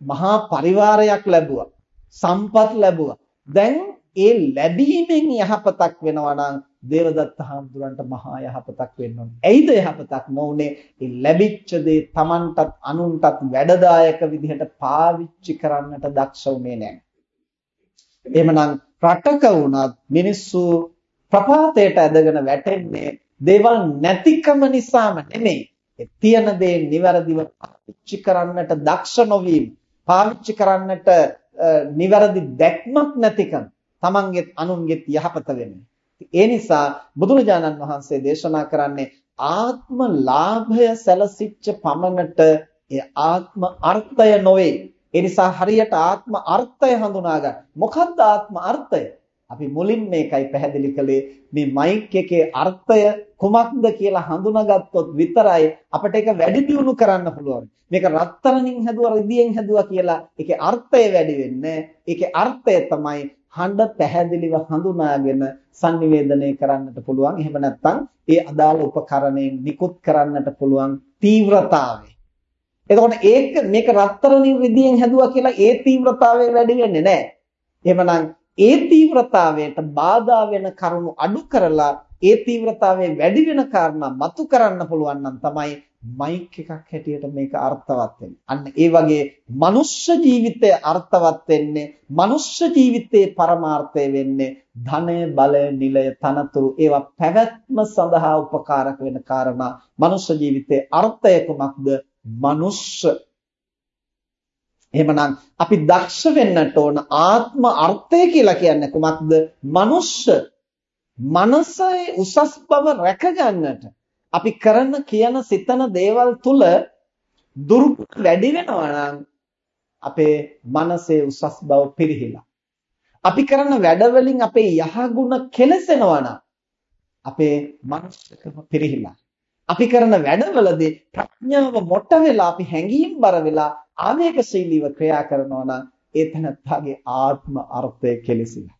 මහා පරිවාරයක් ලැබුවා. සම්පත් ලැබුවා. දැන් ඒ ලැබීමෙන් යහපතක් වෙනවා නම් දේවදත්ත හාමුදුරන්ට මහා යහපතක් වෙන්න ඕනේ. ඇයිද යහපතක් නොඋනේ? ඒ ලැබිච්ච දේ Tamanටත් අනුන්ටත් වැඩදායක විදිහට පාවිච්චි කරන්නට දක්ෂ උනේ නැහැ. එහෙමනම් රටක වුණත් මිනිස්සු ප්‍රපාතයට ඇදගෙන වැටෙන්නේ දේවල් නැතිකම නිසාම නෙමෙයි. තියෙන දේ નિවරදිව පාවිච්චි කරන්නට දක්ෂ නොවීම, පාවිච්චි කරන්නට નિවරදි දැක්මක් නැතිකම, තමන්ගෙත් අනුන්ගෙත් යහපත වෙන්නේ. ඒ නිසා බුදුරජාණන් වහන්සේ දේශනා කරන්නේ ආත්ම ලාභය සැලසිච්ච පමණට ඒ ආත්ම අර්ථය නොවේ. ඒ නිසා හරියට ආත්ම අර්ථය හඳුනා ගන්න. මොකක්ද ආත්ම අර්ථය? අපි මුලින් මේකයි පැහැදිලි කළේ මේ මයික් එකේ අර්ථය කුමක්ද කියලා හඳුනාගත්තොත් විතරයි අපිට ඒක වැඩි දියුණු කරන්න පුළුවන්. මේක රත්තරන්ින් හැදුවා රිදියෙන් හැදුවා කියලා ඒකේ අර්ථය වැඩි වෙන්නේ. ඒකේ අර්ථය තමයි හඬ පැහැදිලිව හඳුනාගෙන sannivedanaya කරන්නට පුළුවන්. එහෙම නැත්නම් ඒ අදාළ උපකරණයෙන් නිකුත් කරන්නට පුළුවන් තීව්‍රතාවය. එතකොට ඒක මේක රත්තරන්ින් රිදියෙන් හැදුවා කියලා ඒ තීව්‍රතාවය වැඩි වෙන්නේ නැහැ. එහෙමනම් ඒ තීව්‍රතාවයට බාධා වෙන කරුණු අඩු කරලා ඒ තීව්‍රතාවය වැඩි වෙන කාරණා මතු කරන්න පුළුවන් නම් තමයි මයික් එකක් හැටියට මේක අර්ථවත් වෙන්නේ. අන්න ඒ වගේ මනුෂ්‍ය ජීවිතය අර්ථවත් වෙන්නේ මනුෂ්‍ය ජීවිතයේ පරමාර්ථය වෙන්නේ ධනය, බලය, නිලය, තනතුරු ඒවා පැවැත්ම සඳහා උපකාරක වෙන කාරණා. මනුෂ්‍ය ජීවිතයේ අර්ථය කුමක්ද? මනුෂ්‍ය එහෙමනම් අපි දක්ෂ වෙන්නට ඕන ආත්ම අර්ථය කියලා කියන්නේ කුමක්ද? මනුෂ්‍ය මනසයි උසස් බව රැකගන්නට අපි කරන කියන සිතන දේවල් තුල දුර්ගුණ වැඩි වෙනවා නම් අපේ මනසේ උසස් බව පිරිහිලා. අපි කරන වැඩවලින් අපේ යහගුණ කෙලසෙනවා නම් අපේ මනසකම පිරිහිලා. අපි කරන වැඩවලදී ප්‍රඥාව මොට වෙලා අපි හැඟීම් බර වෙලා ආවේගශීලීව ක්‍රියා කරනවා නම් ඒ තනත්තාගේ ආත්ම අර්ථය කෙලසිලා.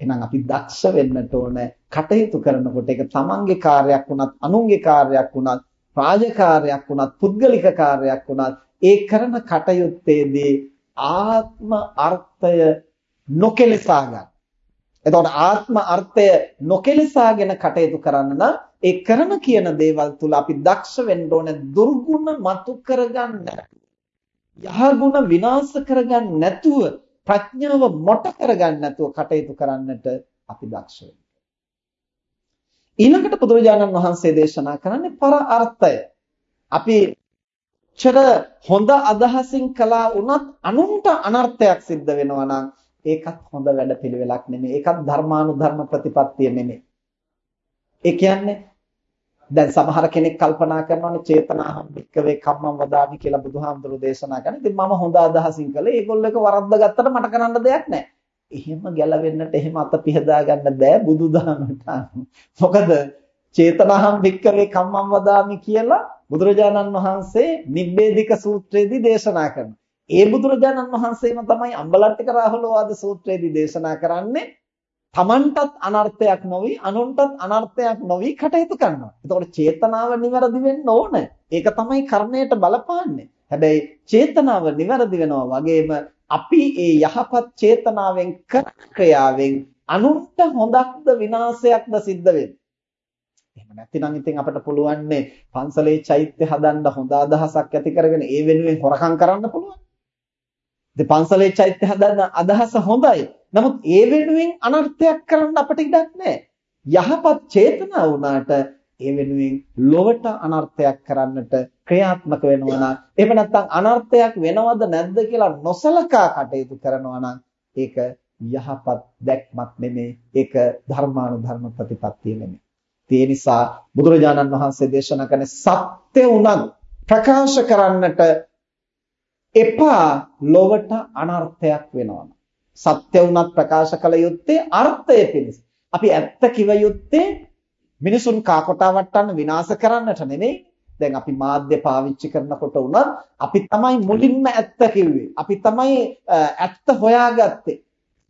එහෙනම් අපි දක්ෂ වෙන්නට ඕන කටයුතු කරනකොට ඒක තමන්ගේ කාර්යයක් වුණත් අනුන්ගේ කාර්යයක් වුණත් රාජකාරියක් වුණත් පුද්ගලික කාර්යයක් වුණත් ඒ කරන කටයුත්තේදී ආත්ම අර්ථය නොකෙලසා ගන්න. එතකොට ආත්ම අර්ථය නොකෙලසාගෙන කටයුතු කරන්න නම් ඒ කරන කියන දේවල් තුල අපි දක්ෂ වෙන්න ඕන දුර්ගුණ මතු කරගන්න. යහගුණ විනාශ කරගන්න නැතුව ප්‍රඥාව මොට කරගන්න නැතුව කටයුතු කරන්නට අපි දක්ෂ වෙන්න. ඊළඟට බුදුරජාණන් වහන්සේ දේශනා කරන්නේ පර අර්ථය. අපි චර හොඳ අදහසින් කළා වුණත් අනුන්ට අනර්ථයක් සිද්ධ වෙනවා නම් ඒකත් හොඳ වැඩපිළිවෙලක් නෙමෙයි. ඒකත් ධර්මානුධර්ම ප්‍රතිපත්තිය නෙමෙයි. ඒ කියන්නේ දැන් සමහර කෙනෙක් කල්පනා කරනවානේ චේතනාහම් වික්කවේ කම්මං වදාමි කියලා බුදුහාමුදුරු දේශනා කරන. ඉතින් මම හොඳ අදහසින් කළේ ඒගොල්ලෝ එක වරද්ද ගත්තට මට කරන්න දෙයක් නැහැ. එහෙම ගැලවෙන්නට එහෙම අත පිහදා ගන්න බෑ බුදුදහමට. මොකද චේතනාහම් වික්කවේ කම්මං වදාමි කියලා බුදුරජාණන් වහන්සේ නිබ්බේධික සූත්‍රයේදී දේශනා කරනවා. ඒ බුදුරජාණන් වහන්සේම තමයි අම්බලට්ටික රාහුලවාද සූත්‍රයේදී දේශනා කරන්නේ තමන්ටත් අනර්ථයක් නොවි අනුන්ටත් අනර්ථයක් නොවි කටයුතු කරනවා. එතකොට චේතනාව නිවැරදි වෙන්න ඕන. ඒක තමයි කර්ණයට බලපාන්නේ. හැබැයි චේතනාව නිවැරදි වෙනවා වගේම අපි ඒ යහපත් චේතනාවෙන් කරන ක්‍රියාවෙන් අනුන්ට හොඳක්ද විනාශයක්ද සිද්ධ වෙන්නේ. එහෙම නැතිනම් ඉතින් අපිට පුළුවන් පන්සලේ චෛත්‍ය හදන්න හොඳ අදහසක් ඇති කරගෙන ඒ වෙනුවෙන් හොරකම් කරන්න පුළුවන්. ඉතින් පන්සලේ චෛත්‍ය හදන්න අදහස හොඳයි. නමුත් ඒ වෙනුවෙන් අනර්ථයක් කරන්න අපිට ඉඩක් නැහැ. යහපත් චේතනා වුණාට ඒ වෙනුවෙන් ලොවට අනර්ථයක් කරන්නට ක්‍රියාත්මක වෙනවා නම් එහෙම නැත්නම් අනර්ථයක් වෙනවද නැද්ද කියලා නොසලකා කටයුතු කරනවා නම් ඒක යහපත් දැක්මක් නෙමෙයි ඒක ධර්මානුධර්ම ප්‍රතිපත්තිය නෙමෙයි. ඒ නිසා බුදුරජාණන් වහන්සේ දේශනා කරන සත්‍ය උනත් ප්‍රකාශ කරන්නට එපා ලොවට අනර්ථයක් වෙනවා. සත්‍ය වුණත් ප්‍රකාශ කළ යුත්තේ අර්ථය පිණිස. අපි ඇත්ත කිව යුත්තේ මිනිසුන් කාකොටා වට්ටන්න විනාශ කරන්නට නෙමෙයි. දැන් අපි මාධ්‍ය පාවිච්චි කරනකොට උනත් අපි තමයි මුලින්ම ඇත්ත කිව්වේ. අපි තමයි ඇත්ත හොයාගත්තේ.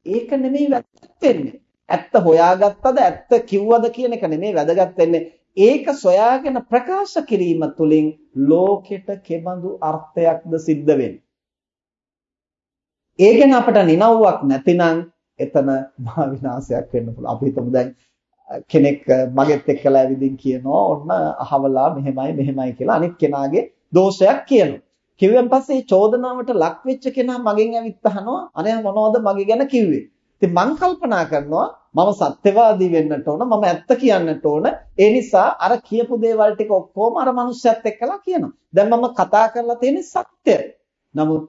ඒක නෙමෙයි වැදගත් වෙන්නේ. ඇත්ත හොයාගත්තද ඇත්ත කිව්වද කියන එක නෙමෙයි වැදගත් වෙන්නේ. ඒක සොයාගෙන ප්‍රකාශ කිරීම තුළින් ලෝකෙට කෙබඳු අර්ථයක්ද සිද්ධ වෙන්නේ ඒ ගැන අපට නිනව්වක් නැතිනම් එතන මහා විනාශයක් වෙන්න පුළුවන්. අපි හිතමු දැන් කෙනෙක් මගෙත් එක්කලා ඇවිදින් කියනවා ඔන්න අහවලා මෙහෙමයි මෙහෙමයි කියලා අනිත් කෙනාගේ දෝෂයක් කියනවා. කිව්වන් පස්සේ චෝදනාවට ලක් වෙච්ච කෙනා මගෙන් ඇවිත් අහනවා අනේ මොනවද මගේ ගැන කිව්වේ? ඉතින් මං කල්පනා කරනවා මම සත්‍යවාදී වෙන්නට ඕන මම ඇත්ත කියන්නට ඕන ඒ නිසා අර කියපු දේවල් ටික ඔක්කොම අර මනුස්සයත් එක්කලා කියනවා. දැන් මම කතා කරලා තියෙන්නේ සත්‍යය. නමුත්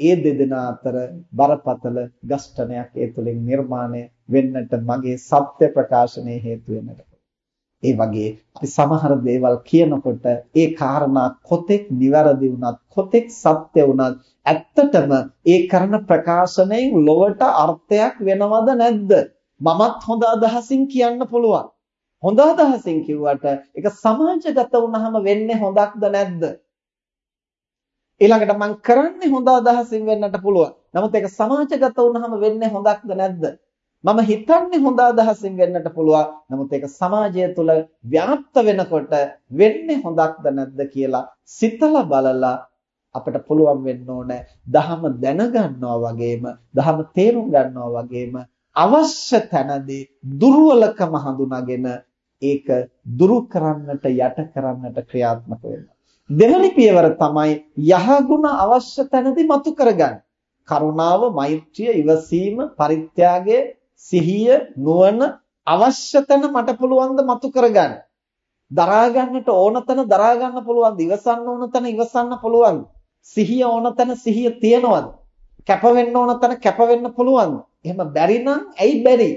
ඒ දෙදෙනා අතර බරපතල ගස්ඨනයක් ඒ තුලින් නිර්මාණය වෙන්නට මගේ සත්‍ය ප්‍රකාශනයේ හේතු වෙන්නට. ඒ වගේ අපි සමහර දේවල් කියනකොට ඒ කාරණා කොතෙක් නිවැරදි වුණත් කොතෙක් සත්‍ය වුණත් ඇත්තටම ඒ කරන ප්‍රකාශනයෙන් ලොවට අර්ථයක් වෙනවද නැද්ද? මමත් හොඳ අදහසින් කියන්න පුළුවන්. හොඳ අදහසින් කිව්වට ඒක සමාජගත වුණාම වෙන්නේ හොඳක්ද නැද්ද? ඊළඟට මම කරන්නේ හොඳ අදහසින් වෙන්නට පුළුවන්. නමුත් ඒක සමාජගත වුණාම වෙන්නේ හොඳක්ද නැද්ද? මම හිතන්නේ හොඳ අදහසින් වෙන්නට පුළුවන්. නමුත් ඒක සමාජය තුළ ව්‍යාප්ත වෙනකොට වෙන්නේ හොඳක්ද නැද්ද කියලා සිතලා බලලා අපිට පුළුවන් වෙන්න ඕනේ දහම දැනගන්නවා වගේම දහම තේරුම් ගන්නවා වගේම අවශ්‍ය තැනදී දුර්වලකම හඳුනාගෙන ඒක දුරු කරන්නට යට කරන්නට ක්‍රියාත්මක වෙනවා. දෙවැනි පියවර තමයි යහගුණ අවශ්‍ය තැනදී මතු කරගන්න. කරුණාව, මෛත්‍රිය, ඉවසීම, පරිත්‍යාගය, සිහිය, නුවණ අවශ්‍ය තැන මට පුළුවන් ද මතු කරගන්න. දරා ගන්නට ඕන තැන දරා ගන්න පුළුවන්. ඉවසන්න ඕන තැන ඉවසන්න පුළුවන්. සිහිය ඕන තැන සිහිය තියනවද? කැප වෙන්න ඕන තැන කැප වෙන්න පුළුවන්. එහෙම බැරි නම් ඇයි බැරි?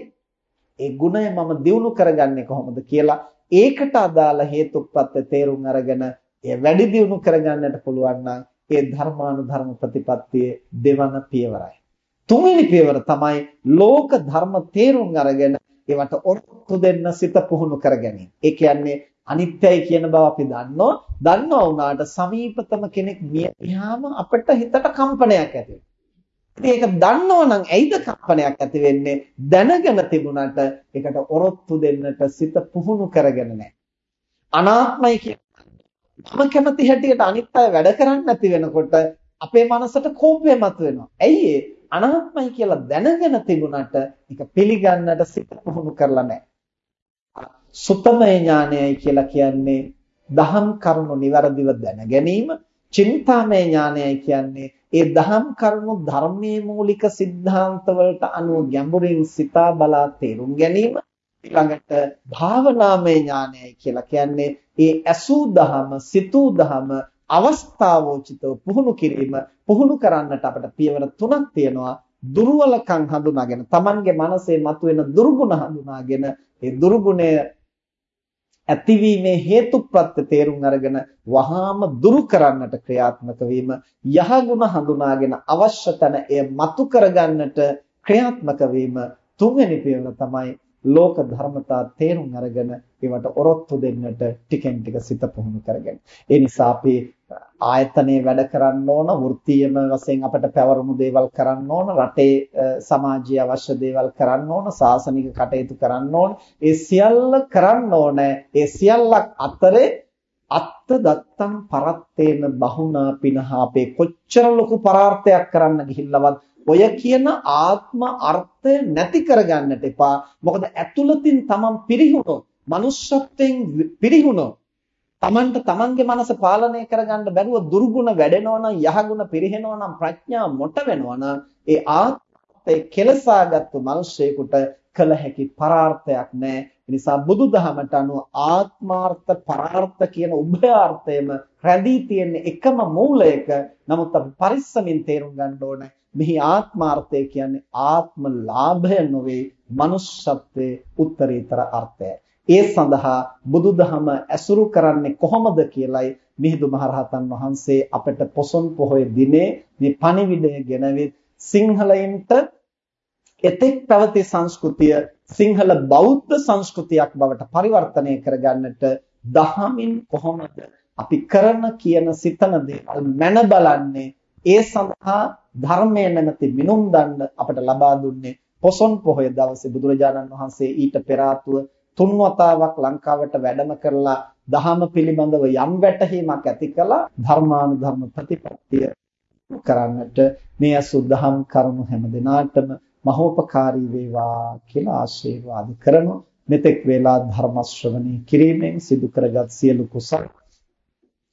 ඒ ගුණය මම දිනු කරගන්නේ කොහොමද කියලා ඒකට අදාළ හේතුප්‍රත්‍ය තේරුම් අරගෙන එය වැඩි දියුණු කරගන්නට පුළුවන් නම් ඒ ධර්මානුධර්ම ප්‍රතිපත්තියේ දෙවන පියවරයි. තුන්වෙනි පියවර තමයි ලෝක ධර්ම තේරුම් අරගෙන ඒවට ඔත්තු දෙන්න සිත පුහුණු කර ගැනීම. ඒ කියන්නේ අනිත්‍යයි කියන බව අපි දන්නවා. දන්නවා වුණාට සමීපතම කෙනෙක් මිය ගියාම අපිට හිතට කම්පනයක් ඇති ඒක දන්නව නම් ඇයිද කම්පනයක් ඇති වෙන්නේ? දැනගෙන තිබුණාට ඒකට ඔරොත්තු දෙන්නට සිත පුහුණු කරගෙන නැහැ. අනාත්මයි කියන මම කැමති හැටියට අනිත් අය වැඩ කරන්නේ නැති වෙනකොට අපේ මනසට කෝපය මතුවෙනවා. ඇයි ඒ? අනාත්මයි කියලා දැනගෙන තිබුණාට ඒක පිළිගන්නට සිත පුහුණු කරලා නැහැ. සුතමය ඥානයයි කියලා කියන්නේ දහම් කරුණු નિවරදිව දැන ගැනීම, චින්තාමය ඥානයයි කියන්නේ ඒ දහම් කරුණු ධර්මයේ මූලික સિદ્ધාන්තවලට අනුව ගැඹුරින් සිතා බලා තේරුම් ගැනීම. ඊළඟට භාවනාමය ඥානයයි කියලා කියන්නේ ඒ ඇසූ දහම සිතූ දහම අවස්ථාවෝචිතව පුහුණු කිරීම පුහුණු කරන්නට අපිට පියවර තුනක් තියෙනවා. දුර්වලකම් හඳුනාගෙන Tamange මනසේ මතුවෙන දුර්ගුණ හඳුනාගෙන ඒ දුර්ගුණය ඇතිවීමේ හේතුප්‍රත්‍ය තේරුම් අරගෙන වහාම දුරු කරන්නට ක්‍රියාත්මක වීම යහගුණ හඳුනාගෙන අවශ්‍ය තැන එය මතු කරගන්නට ක්‍රියාත්මක වීම තුන්වෙනි පියවර තමයි ලෝක ධර්මතා තේරුම් අරගෙන ඒවට ඔරොත්තු දෙන්නට ටිකෙන් ටික සිත පුහුණු කරගෙන. ඒ නිසා අපි ආයතනයේ වැඩ කරන්න ඕන, වෘත්තීයම වශයෙන් අපිට පැවරුණු දේවල් කරන්න ඕන, රටේ සමාජීය අවශ්‍ය දේවල් කරන්න ඕන, සාසනික කටයුතු කරන්න ඕන. ඒ සියල්ල කරන්න ඕන. ඒ සියල්ලක් අතරේ අත්ත දත්තම් පරත්තේන බහුනා පිනහා අපේ කොච්චර ලොකු පරාර්ථයක් කරන්න ගිහිල්ලවත් ඔය කියන ආත්ම අර්ථය නැති කරගන්නට එපා. මොකද ඇතුළතින් තමන් පිරිහුණොත්, manussත්වයෙන් පිරිහුණොත්, තමන්ට තමන්ගේ මනස පාලනය කරගන්න බැරුව දුර්ගුණ වැඩෙනවා නම්, යහගුණ පිරිහෙනවා නම්, ප්‍රඥා මොට වෙනවා නම්, ඒ ආත්මය කෙලසාගත්තු මිනිසෙකුට කළ හැකි පරාර්ථයක් නැහැ. නිසා බුදුදහමට අනුව ආත්මාර්ථ පරාර්ථ කියන උභයාර්ථයම රැඳී තියෙන එකම මූලයක. නමුත් අපි පරිස්සමින් තේරුම් ගන්න ඕනේ මෙහි ආත්මාර්ථය කියන්නේ ආත්ම ලාභය නොවේ manussත්වයේ උත්තරීතර අර්ථයයි. ඒ සඳහා බුදුදහම ඇසුරු කරන්නේ කොහොමද කියලයි මිහිඳු මහරහතන් වහන්සේ අපට පොසොන් පොහොය දිනේ මේ පණිවිඩය ගෙනවිත් සිංහලයින්ට එතෙක් පැවති සංස්කෘතිය සිංහල බෞද්ධ සංස්කෘතියක් බවට පරිවර්තනය කරගන්නට දහමින් කොහොමද අපි කරන කියන සිතන දේවල් මැන බලන්නේ ඒ සඳහා ධර්මය නැමැති මිනුම් දණ්ඩ අපට ලබා දුන්නේ පොසොන් පොහොය දවසේ බුදුරජාණන් වහන්සේ ඊට පෙර තුන් වතාවක් ලංකාවට වැඩම කරලා දහම පිළිබඳව යම් වැටහීමක් ඇති කළා ධර්මානුධර්ම ප්‍රතිපත්තිය කරන්නට මේ අසුද්ධහම් කරුණු හැම දිනාටම මහෝපකාරී වේවා කියලා ආශිර්වාද කරනවා. මෙතෙක් වේලා ධර්ම ශ්‍රවණී කිරීමෙන් සිදු කරගත් සියලු කුසල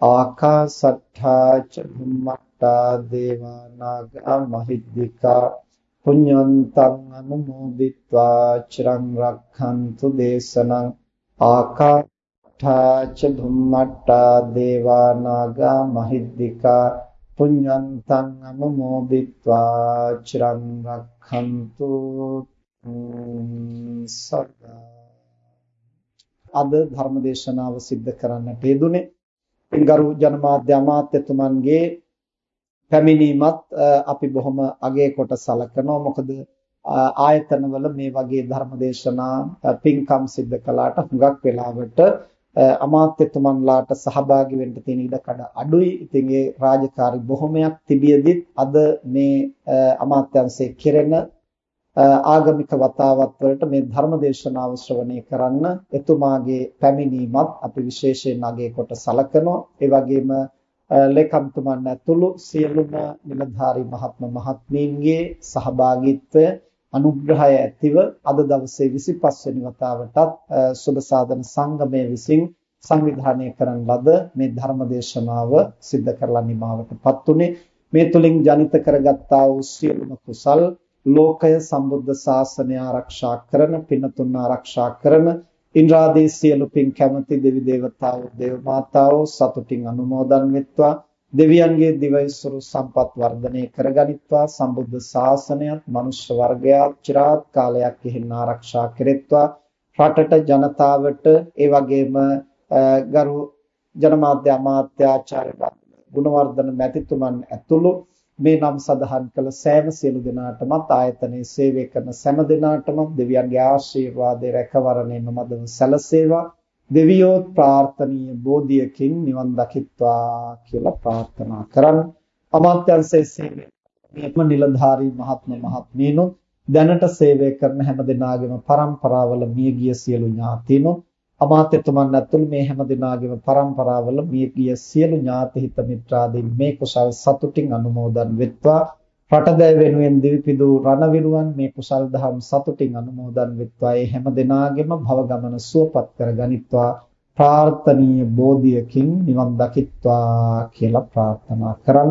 ආකාසට්ඨා ච භුම්මට්ඨා දේවා නාග මහිද්దికා පුඤ්ඤන්තං අනුමෝදිत्वा චිරං රක්ඛන්තු දේශනං ආකාසට්ඨා ච භුම්මට්ඨා දේවා නාග මහිද්దికා පුඤ්ඤන්තං අනුමෝදිत्वा චිරං රක්ඛන්තු සදා. අද ධර්ම දේශනාව සිද්ධ කරන්නට යෙදුනේ ගරු ජනමාධ්‍ය අමාත්‍යතුමන්ගේ පැමිණීමත් අපි බොහොම අගය කොට සලකනවා මොකද ආයතනවල මේ වගේ ධර්මදේශනා පින්කම් සිද්ධ කළාට හුඟක් වෙලාවට අමාත්‍යතුමන්ලාට සහභාගී වෙන්න තියෙන ඉඩකඩ අඩුයි. ඉතින් ඒ රාජකාරි බොහොමයක් තිබියදිත් අද මේ අමාත්‍යංශයේ කෙරෙන ආගමික වතාවත් වලට මේ ධර්මදේශනාව ශ්‍රවණය කරන්න එතුමාගේ පැමිණීමත් අපි විශේෂයෙන් අගය කොට සලකනවා. ඒ වගේම ලේකම්තුමන් ඇතුළු සියලුම නිලධාරී මහත්ම මහත්මීන්ගේ සහභාගීත්වය අනුග්‍රහය ඇතිව අද දවසේ 25 වෙනි වතාවටත් සුබ සාධන සංගමයේ විසින් සංවිධානය කරන ලද මේ ධර්ම දේශනාව සිද්ධ කරලා නිමාවටපත් උනේ මේ තුලින් ජනිත කරගත්තා වූ සියලුම කුසල් ලෝකය සම්බුද්ධ ශාසනය ආරක්ෂා කරන පින්තුන් ආරක්ෂා කරන ඉන්ද්‍රාදී සියලු පින් කැමැති දෙවි දේවතාවෝ දේව මාතාවෝ සතුටින් අනුමෝදන් වෙත්වා. දෙවියන්ගේ දිවයිසුරු සම්පත් වර්ධනය කරගනිත්වා. සම්බුද්ධ ශාසනයත් මනුෂ්‍ය වර්ගයාත් চিරාත් කාලයක් එහෙන් ආරක්ෂා කෙරෙත්වා. රටට ජනතාවට ඒ වගේම ගරු ජනමාධ්‍ය අමාත්‍ය ආචාර්ය ගුණවර්ධන මැතිතුමන් ඇතුළු මේ නම් සඳහන් කළ සෑම සියලු දෙනාටමත් ආයතනයේ සේවය කරන සෑම දෙනාටම දෙවියන්ගේ ආශිර්වාදය රැකවරණය නොමදව සැලසේවා. දෙවියෝ ප්‍රාර්ථනීය බෝධියකින් නිවන් දකිත්වා කියලා ප්‍රාර්ථනා කරන් අමාත්‍යංශයේ සේවය මේම නිලධාරී මහත්ම මහත්මීනු දැනට සේවය කරන හැම දෙනාගේම પરම්පරාවල මියගිය සියලු ඥාතීනු අමාත්‍යතුමන් ඇතුළු මේ හැම දෙනාගේම પરම්පරාවල මියගිය සියලු ඥාති හිත මිත්‍රාදීන් මේ කුසල් සතුටින් අනුමෝදන් වෙත්වා. රටදැය වෙනුවෙන් දිවිපිදු රණවිරුවන් මේ කුසල් දහම් සතුටින් අනුමෝදන් වෙත්වා. ඒ හැම දිනාගෙම භව ගමන සුවපත් කරගනිත්වා. ප්‍රාර්ථනීය බෝධියකින් නිවන් දකිත්වා කියලා ප්‍රාර්ථනා කරන්